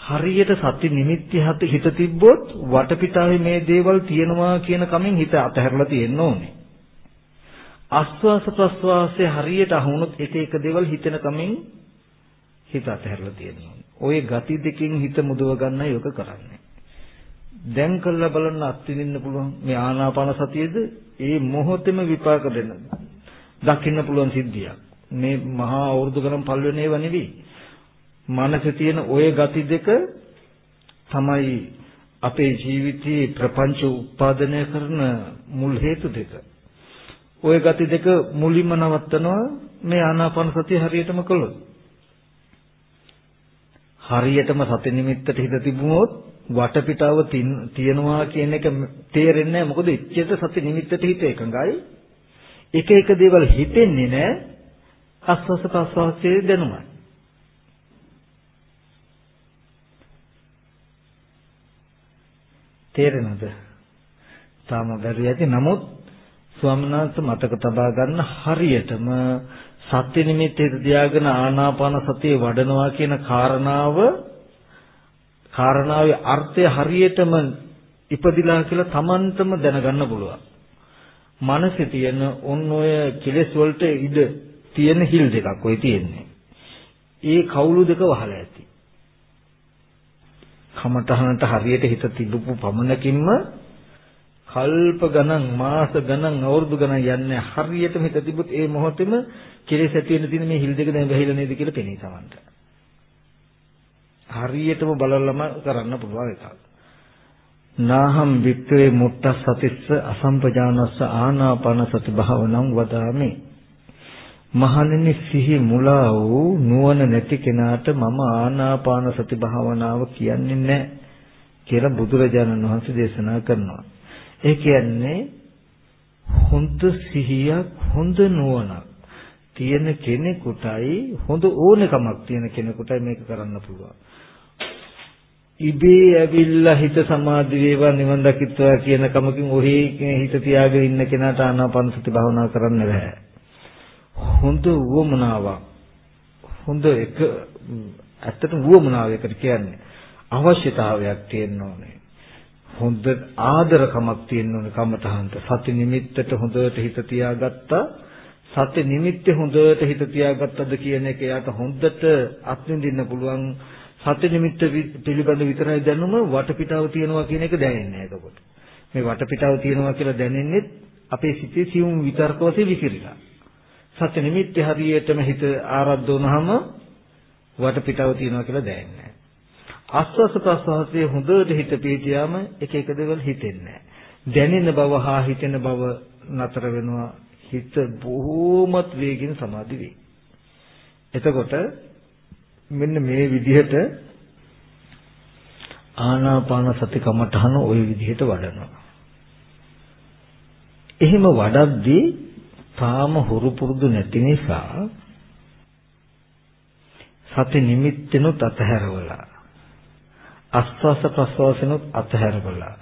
හරියට සති නිමිති හත හිත තිබ්බොත් වටපිටාවේ මේ දේවල් තියෙනවා කියන කමෙන් හිත අතහැරලා තියෙන්න ඕනේ. ආස්වාස ප්‍රස්වාසයේ හරියට අහුනොත් එක එක දේවල් හිතෙන කමෙන් හිත අතහැරලා තියෙන්න ඕනේ. ওই ගති දෙකෙන් හිත මුදව ගන්නයි ඔක කරන්නේ. දැන් කළා බලන්න අත්විඳින්න පුළුවන් මේ ආනාපාන සතියේද ඒ මොහොතේම විපාක දෙන්න. දකින්න පුළුවන් සිද්ධියක්. මේ මහා අවුරුදු ගණන් පල් වෙන ඒවා නෙවෙයි. මනසේ තියෙන ওই ගති දෙක තමයි අපේ ජීවිතයේ ප්‍රපංච උත්පාදනය කරන මුල් හේතු දෙක. ওই ගති දෙක මුලින්ම නවත්තනවා මේ ආනාපාන සතිය හරියටම කළොත්. හරියටම සති නිමිත්තට හිත තිබුණොත් වටපිටාව තියනවා කියන එක තේරෙන්නේ නැහැ මොකද එච්චර සති නිමිත්තට හිත එකඟයි එක එක දේවල් හිතෙන්නේ නැහැ ආස්වාස ප්‍රස්වාසයේ දැනුමයි තේරෙනවද? තාම බැරි ඇති. නමුත් ස්වාමීන් වහන්සේ මතක තබා ගන්න හරියටම සත්‍ය නිමිත්තේ තියාගෙන ආනාපාන සතිය වඩනවා කියන කාරණාව කාරණාවේ අර්ථය හරියටම ඉපදිලා කියලා Tamanටම දැනගන්න පුළුවන්. මනසේ තියෙන ඔන්න ඔය කෙලෙස් වලට ඉඩ තියෙන හිල් දෙකක් ඔය තියෙන්නේ. ඒ කවුළු දෙක වහලා ඇති. කමඨහනට හරියට හිත තිබුපු පමණකින්ම කල්ප ගණන් මාස ගණන් අවුරුදු ගණන් යන්නේ හරියටම හිත තිබුත් ඒ මොහොතේම කෙලෙස් ඇති වෙන තියෙන මේ හිල් දෙක දැන් වැහිලා නේද කියලා පෙනී තමන්ට. හරියටම බලලම කරන්න පුළුවන් එකක්. නාහම් වික්‍රේ මුට්ටස් සතිස්ස අසම්පජානස්ස ආනාපාන සති භාවනං වදාමි. මහණෙනි සිහි මුලා වූ නුවණ නැති කෙනාට මම ආනාපාන සති භාවනාව කියන්නේ නැහැ කියලා බුදුරජාණන් වහන්සේ දේශනා කරනවා. ඒ කියන්නේ හොඳ සිහියක් හොඳ නුවණක් තියෙන කෙනෙකුටයි හොඳ ඕනකමක් තියෙන කෙනෙකුටයි මේක කරන්න පුළුවන්. ඉබේ ඇවිල්ලා හිත සමාධි වේවා නිවන් දකිත්වා කියන කමකින් ඔහි හිත තියාගෙන ඉන්න කෙනාට ආනාපාන සති භාවනා කරන්න බෑ. හොඳ වුවමනාවක් හොඳ එක ඇත්තට වුවමනාවයකට කියන්නේ අවශ්‍යතාවයක් තියෙන්න ඕනේ හොඳ ආදරකමක් තියෙන්න ඕනේ කමතහන්ට සති නිමිත්තට හොඳට හිත තියාගත්තා. සති නිමිත්තේ හොඳට හිත තියාගත්තද කියන එක යාට හොඳට අත්විඳින්න පුළුවන්. සති නිමිත්ත පිළිබඳ විතරයි දැනුම වටපිටාව තියෙනවා කියන එක දැනෙන්නේ එතකොට. මේ වටපිටාව තියෙනවා කියලා දැනෙන්නේ අපේ සිතේ සියුම් විතර්ක වශයෙන් විසිරීලා. සත්‍ය නිමිත්තේ හරියටම හිත ආරද්ධ වුනහම වටපිටාව තියෙනවා කියලා දැනෙන්නේ ආස්වාස ප්‍රස්වාසයේ හොඳට හිත පිටියාම එක එක දේවල් හිතෙන්නේ දැනෙන බව හා හිතෙන බව නතර වෙනවා හිත බොහෝමත් වේගින් සමාධි වේ. එතකොට මෙන්න මේ විදිහට ආනාපාන සති කමඨහන ওই විදිහට වඩනවා. එහෙම වඩද්දී තාම හුරු පුරුදු නැති නිසා සති නිමිත්තෙනුත් අතහැරවලා අස්වාස ප්‍රස්වාසෙනුත් අතහැරවලා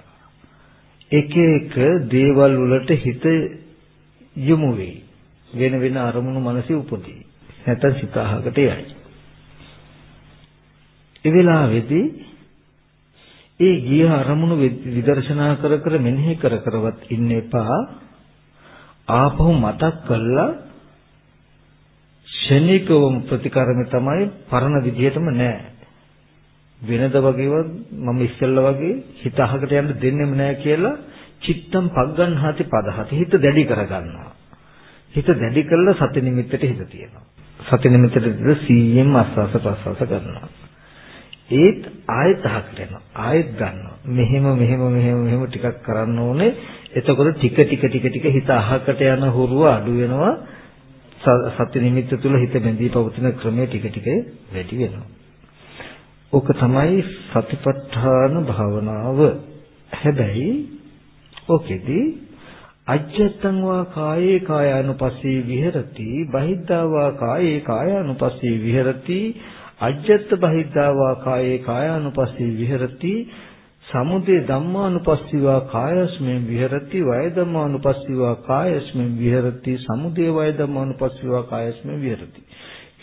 එක එක දේවල් වලට හිත යොමු වෙයි. වෙන වෙන අරමුණු මනසේ උපදී නැත්නම් සිත අහකට යයි. ඒ වෙලාවේදී ඒ ගිය අරමුණු විදර්ශනා කර කර මෙනෙහි කර කරවත් ඉන්න එපා. ආපහු මතක් කළා ශනිකවම ප්‍රතිකාරම තමයි පරණ විදිහටම නෑ. වෙනද වගේවත් මම ඉස්සෙල්ලා වගේ හිත අහකට යන්න දෙන්නෙම නෑ කියලා චිත්තම් පග්ගන්හාති පදහති. හිත දැඩි කරගන්නවා. හිත දැඩි කළා සති නිමිත්තට හිත තියෙනවා. සති නිමිත්තට 100ෙන් ආස්වාස ප්‍රස්වාස කරනවා. ඒත් ආයෙත් අහකට යනවා. ආයෙත් ගන්නවා. මෙහෙම මෙහෙම මෙහෙම මෙහෙම ටිකක් කරන්න ඕනේ. එතකොට ටික ටික ටික ටික හිත අහකට යන හුරුව අඩු වෙනවා. සත්‍ය නිමිත්ත තුල හිත බැඳී පවතින ක්‍රමය ටික ටික වැඩි වෙනවා. ඕක තමයි සතිපට්ඨාන භාවනාව. හැබැයි ඕකෙදී අජ්ජත්තං වා කායේ කායානුපස්සී විහෙරති බහිද්ධා වා කායේ කායානුපස්සී විහෙරති අජ්ජත් බහිද්ධා වා කායේ කායානුපස්සී විහෙරති සමුදය ධම්මානුපස්සීවා කායස්මෙන් විහෙරති වය ධම්මානුපස්සීවා කායස්මෙන් විහෙරති සමුදය වය ධම්මානුපස්සීවා කායස්මෙන් විහෙරති.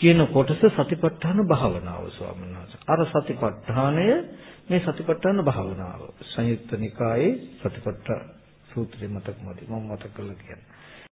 කියන කොටස සතිපට්ඨාන භාවනාව ස්වාමීන් වහන්සේ. අර සතිපට්ඨානය මේ සතිපට්ඨාන භාවනාව. සංයුක්ත නිකායේ සතිපට්ඨාන සූත්‍රය මතක මදි මම මතක කරලා කියන්නේ.